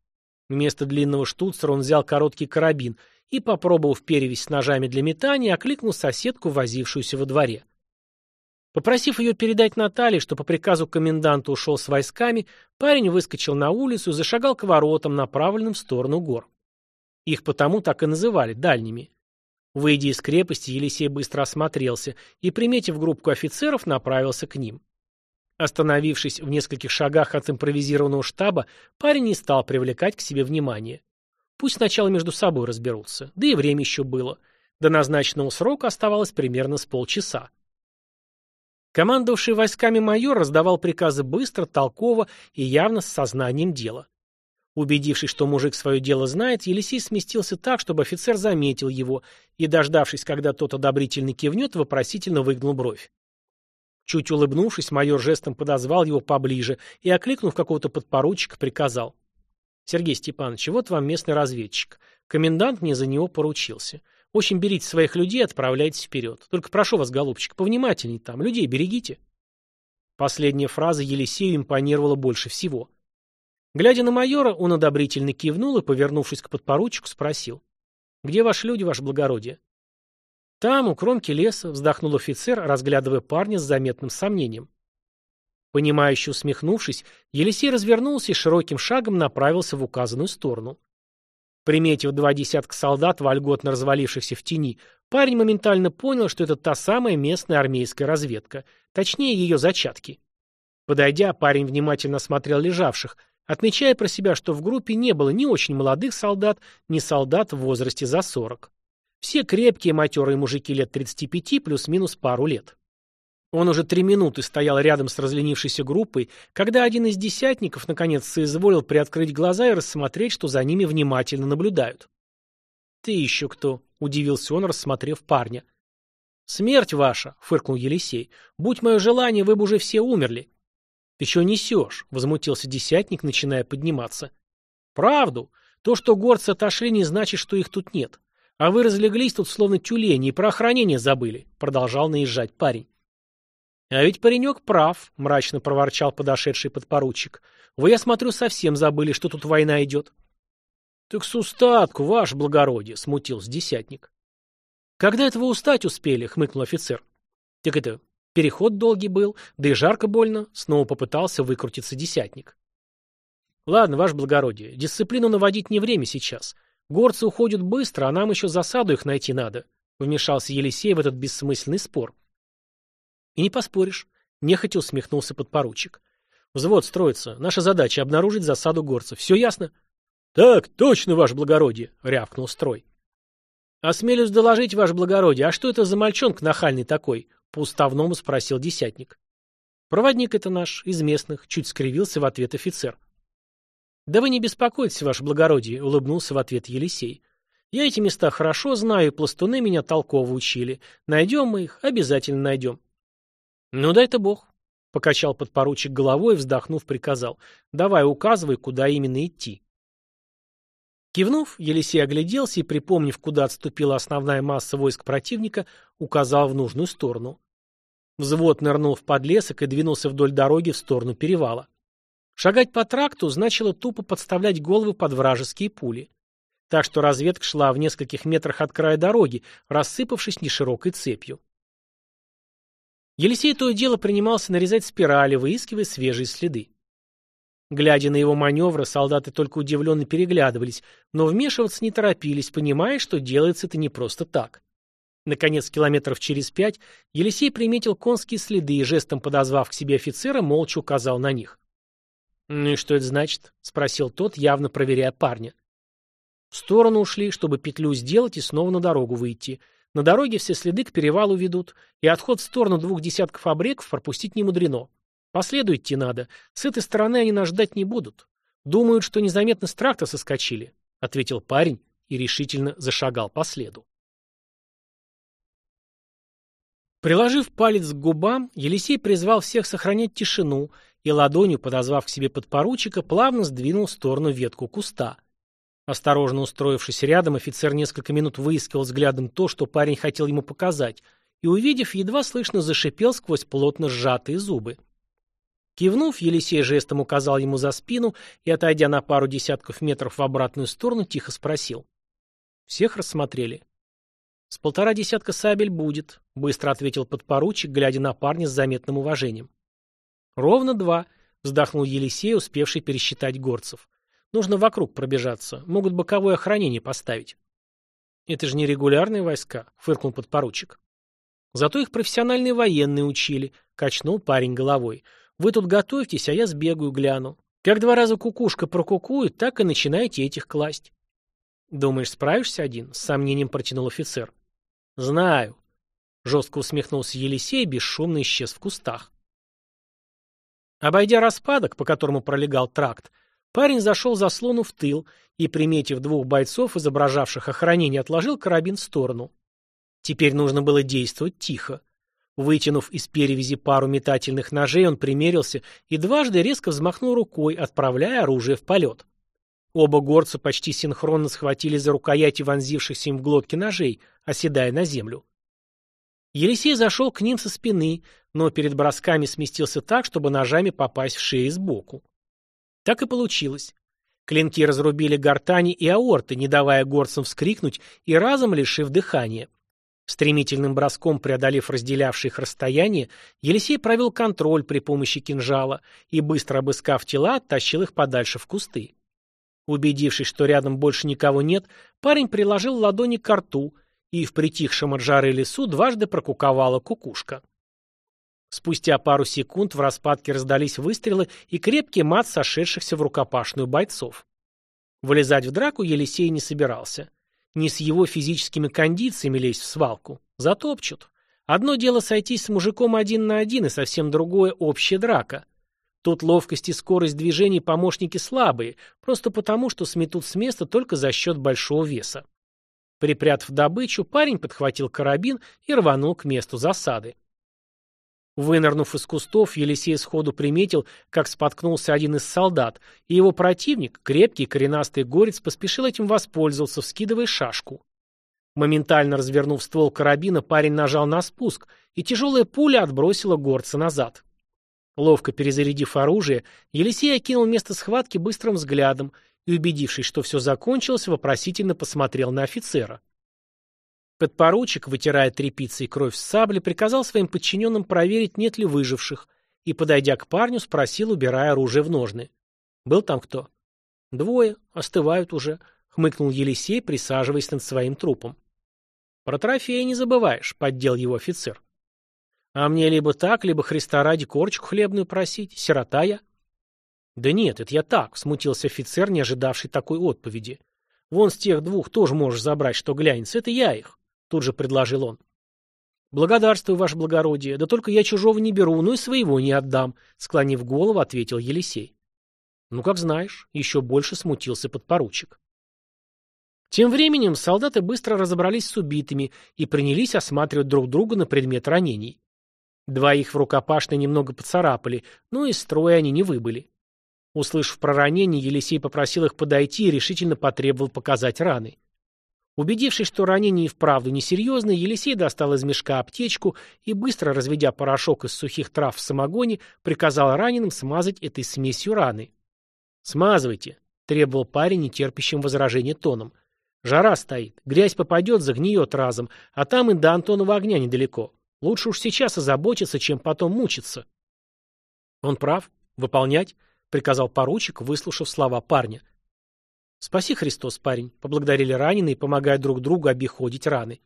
Вместо длинного штуцера он взял короткий карабин и, попробовав перевязь с ножами для метания, окликнул соседку, возившуюся во дворе. Попросив ее передать Наталье, что по приказу коменданта ушел с войсками, парень выскочил на улицу и зашагал к воротам, направленным в сторону гор. Их потому так и называли – дальними. Выйдя из крепости, Елисей быстро осмотрелся и, приметив группку офицеров, направился к ним. Остановившись в нескольких шагах от импровизированного штаба, парень не стал привлекать к себе внимание. Пусть сначала между собой разберутся, да и время еще было. До назначенного срока оставалось примерно с полчаса. Командовавший войсками майор раздавал приказы быстро, толково и явно с сознанием дела. Убедившись, что мужик свое дело знает, Елисей сместился так, чтобы офицер заметил его, и, дождавшись, когда тот одобрительно кивнет, вопросительно выгнул бровь. Чуть улыбнувшись, майор жестом подозвал его поближе и, окликнув какого-то подпоручика, приказал. «Сергей Степанович, вот вам местный разведчик. Комендант мне за него поручился. В общем, берите своих людей и отправляйтесь вперед. Только прошу вас, голубчик, повнимательней там, людей берегите. Последняя фраза Елисею импонировала больше всего. Глядя на майора, он одобрительно кивнул и, повернувшись к подпоручику, спросил. «Где ваши люди, ваше благородие?» «Там, у кромки леса», — вздохнул офицер, разглядывая парня с заметным сомнением. Понимающе усмехнувшись, Елисей развернулся и широким шагом направился в указанную сторону. Приметив два десятка солдат, вольготно развалившихся в тени, парень моментально понял, что это та самая местная армейская разведка, точнее ее зачатки. Подойдя, парень внимательно смотрел лежавших, отмечая про себя, что в группе не было ни очень молодых солдат, ни солдат в возрасте за 40. Все крепкие матерые мужики лет 35 плюс-минус пару лет. Он уже три минуты стоял рядом с разленившейся группой, когда один из десятников наконец соизволил приоткрыть глаза и рассмотреть, что за ними внимательно наблюдают. «Ты еще кто?» — удивился он, рассмотрев парня. «Смерть ваша!» — фыркнул Елисей. «Будь мое желание, вы бы уже все умерли». «Ты чего несешь?» — возмутился десятник, начиная подниматься. «Правду. То, что горцы отошли, не значит, что их тут нет. А вы разлеглись тут словно тюлени и про охранение забыли», — продолжал наезжать парень. «А ведь паренек прав», — мрачно проворчал подошедший подпоручик. «Вы, я смотрю, совсем забыли, что тут война идет». «Так с устатку, ваше благородие», — смутился десятник. «Когда этого устать успели?» — хмыкнул офицер. «Так это, переход долгий был, да и жарко больно», — снова попытался выкрутиться десятник. Ладно, ваше благородие, дисциплину наводить не время сейчас. Горцы уходят быстро, а нам еще засаду их найти надо. Вмешался Елисей в этот бессмысленный спор. И не поспоришь. Нехотя усмехнулся подпоручик. Взвод строится. Наша задача — обнаружить засаду горцев. Все ясно? Так, точно, ваше благородие, рявкнул строй. Осмелюсь доложить, ваше благородие, а что это за мальчонка нахальный такой? По уставному спросил десятник. Проводник это наш, из местных, чуть скривился в ответ офицер. Да вы не беспокойтесь, ваше благородие, улыбнулся в ответ Елисей. Я эти места хорошо знаю, и пластуны меня толково учили. Найдем мы их, обязательно найдем. Ну дай-то бог. Покачал подпоручик головой вздохнув, приказал. Давай указывай, куда именно идти. Кивнув, Елисей огляделся и, припомнив, куда отступила основная масса войск противника, указал в нужную сторону. Взвод нырнул в подлесок и двинулся вдоль дороги в сторону перевала. Шагать по тракту значило тупо подставлять головы под вражеские пули. Так что разведка шла в нескольких метрах от края дороги, рассыпавшись неширокой цепью. Елисей то и дело принимался нарезать спирали, выискивая свежие следы. Глядя на его маневры, солдаты только удивленно переглядывались, но вмешиваться не торопились, понимая, что делается это не просто так. Наконец, километров через пять, Елисей приметил конские следы и, жестом подозвав к себе офицера, молча указал на них. «Ну и что это значит?» — спросил тот, явно проверяя парня. В сторону ушли, чтобы петлю сделать и снова на дорогу выйти. На дороге все следы к перевалу ведут, и отход в сторону двух десятков обреков пропустить не мудрено. По следу идти надо. С этой стороны они нас ждать не будут. Думают, что незаметно с тракта соскочили, — ответил парень и решительно зашагал по следу. Приложив палец к губам, Елисей призвал всех сохранять тишину и ладонью, подозвав к себе подпоручика, плавно сдвинул в сторону ветку куста. Осторожно устроившись рядом, офицер несколько минут выискивал взглядом то, что парень хотел ему показать, и, увидев, едва слышно зашипел сквозь плотно сжатые зубы. Кивнув, Елисей жестом указал ему за спину и, отойдя на пару десятков метров в обратную сторону, тихо спросил. «Всех рассмотрели?» «С полтора десятка сабель будет», — быстро ответил подпоручик, глядя на парня с заметным уважением. «Ровно два», — вздохнул Елисей, успевший пересчитать горцев. Нужно вокруг пробежаться. Могут боковое охранение поставить. Это же не регулярные войска, фыркнул подпоручик. Зато их профессиональные военные учили, качнул парень головой. Вы тут готовьтесь, а я сбегаю, гляну. Как два раза кукушка прокукует, так и начинаете этих класть. Думаешь, справишься один? С сомнением протянул офицер. Знаю. Жестко усмехнулся Елисей и бесшумно исчез в кустах. Обойдя распадок, по которому пролегал тракт, Парень зашел за слону в тыл и, приметив двух бойцов, изображавших охранение, отложил карабин в сторону. Теперь нужно было действовать тихо. Вытянув из перевязи пару метательных ножей, он примерился и дважды резко взмахнул рукой, отправляя оружие в полет. Оба горца почти синхронно схватили за рукояти вонзившихся им в глотки ножей, оседая на землю. Елисей зашел к ним со спины, но перед бросками сместился так, чтобы ножами попасть в шею сбоку. Так и получилось. Клинки разрубили гортани и аорты, не давая горцам вскрикнуть и разом лишив дыхания. Стремительным броском преодолев разделявшие их расстояние, Елисей провел контроль при помощи кинжала и, быстро обыскав тела, оттащил их подальше в кусты. Убедившись, что рядом больше никого нет, парень приложил ладони к рту, и в притихшем от жары лесу дважды прокуковала кукушка. Спустя пару секунд в распадке раздались выстрелы и крепкий мат сошедшихся в рукопашную бойцов. Вылезать в драку Елисей не собирался. Не с его физическими кондициями лезть в свалку. Затопчут. Одно дело сойтись с мужиком один на один, и совсем другое – общая драка. Тут ловкость и скорость движений помощники слабые, просто потому, что сметут с места только за счет большого веса. Припрятав добычу, парень подхватил карабин и рванул к месту засады. Вынырнув из кустов, Елисей сходу приметил, как споткнулся один из солдат, и его противник, крепкий коренастый горец, поспешил этим воспользоваться, вскидывая шашку. Моментально развернув ствол карабина, парень нажал на спуск, и тяжелая пуля отбросила горца назад. Ловко перезарядив оружие, Елисей окинул место схватки быстрым взглядом и, убедившись, что все закончилось, вопросительно посмотрел на офицера. Подпоручик, вытирая тряпицей кровь с сабли, приказал своим подчиненным проверить, нет ли выживших, и, подойдя к парню, спросил, убирая оружие в ножны. «Был там кто?» Двое, остывают уже, хмыкнул Елисей, присаживаясь над своим трупом. Про трофеи не забываешь, поддел его офицер. А мне либо так, либо Христа ради корочку хлебную просить, сирота я. Да нет, это я так, смутился офицер, не ожидавший такой отповеди. Вон с тех двух тоже можешь забрать, что глянется, это я их, тут же предложил он. «Благодарствую, ваше благородие, да только я чужого не беру, но и своего не отдам», — склонив голову, ответил Елисей. «Ну, как знаешь», — еще больше смутился подпоручик. Тем временем солдаты быстро разобрались с убитыми и принялись осматривать друг друга на предмет ранений. Двоих в рукопашной немного поцарапали, но из строя они не выбыли. Услышав про ранение, Елисей попросил их подойти и решительно потребовал показать раны. Убедившись, что ранение и вправду несерьезное, Елисей достал из мешка аптечку и, быстро разведя порошок из сухих трав в самогоне, приказал раненым смазать этой смесью раны. «Смазывайте», — требовал парень, нетерпящим возражения тоном. «Жара стоит, грязь попадет, загниет разом, а там и до Антонова огня недалеко. Лучше уж сейчас озаботиться, чем потом мучиться». «Он прав. Выполнять», — приказал поручик, выслушав слова парня. — «Спаси Христос, парень», — поблагодарили раненые, помогая друг другу обиходить раны.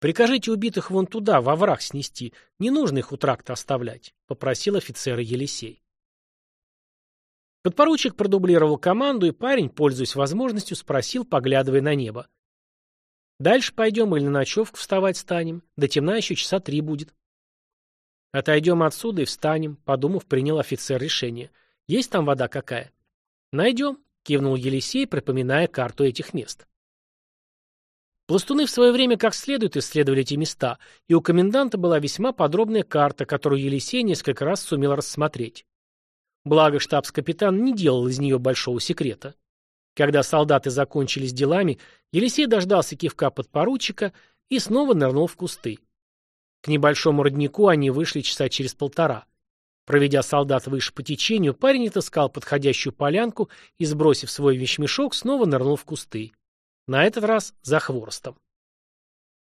«Прикажите убитых вон туда, во враг снести. Не нужно их у тракта оставлять», — попросил офицера Елисей. Подпоручик продублировал команду, и парень, пользуясь возможностью, спросил, поглядывая на небо. «Дальше пойдем или на ночевку вставать станем? До темна еще часа три будет». «Отойдем отсюда и встанем», — подумав, принял офицер решение. «Есть там вода какая?» «Найдем», — кивнул Елисей, припоминая карту этих мест. Пластуны в свое время как следует исследовали эти места, и у коменданта была весьма подробная карта, которую Елисей несколько раз сумел рассмотреть. Благо штабс-капитан не делал из нее большого секрета. Когда солдаты закончили с делами, Елисей дождался кивка подпоручика и снова нырнул в кусты. К небольшому роднику они вышли часа через полтора. Проведя солдат выше по течению, парень отыскал подходящую полянку и, сбросив свой вещмешок, снова нырнул в кусты. На этот раз за хворостом.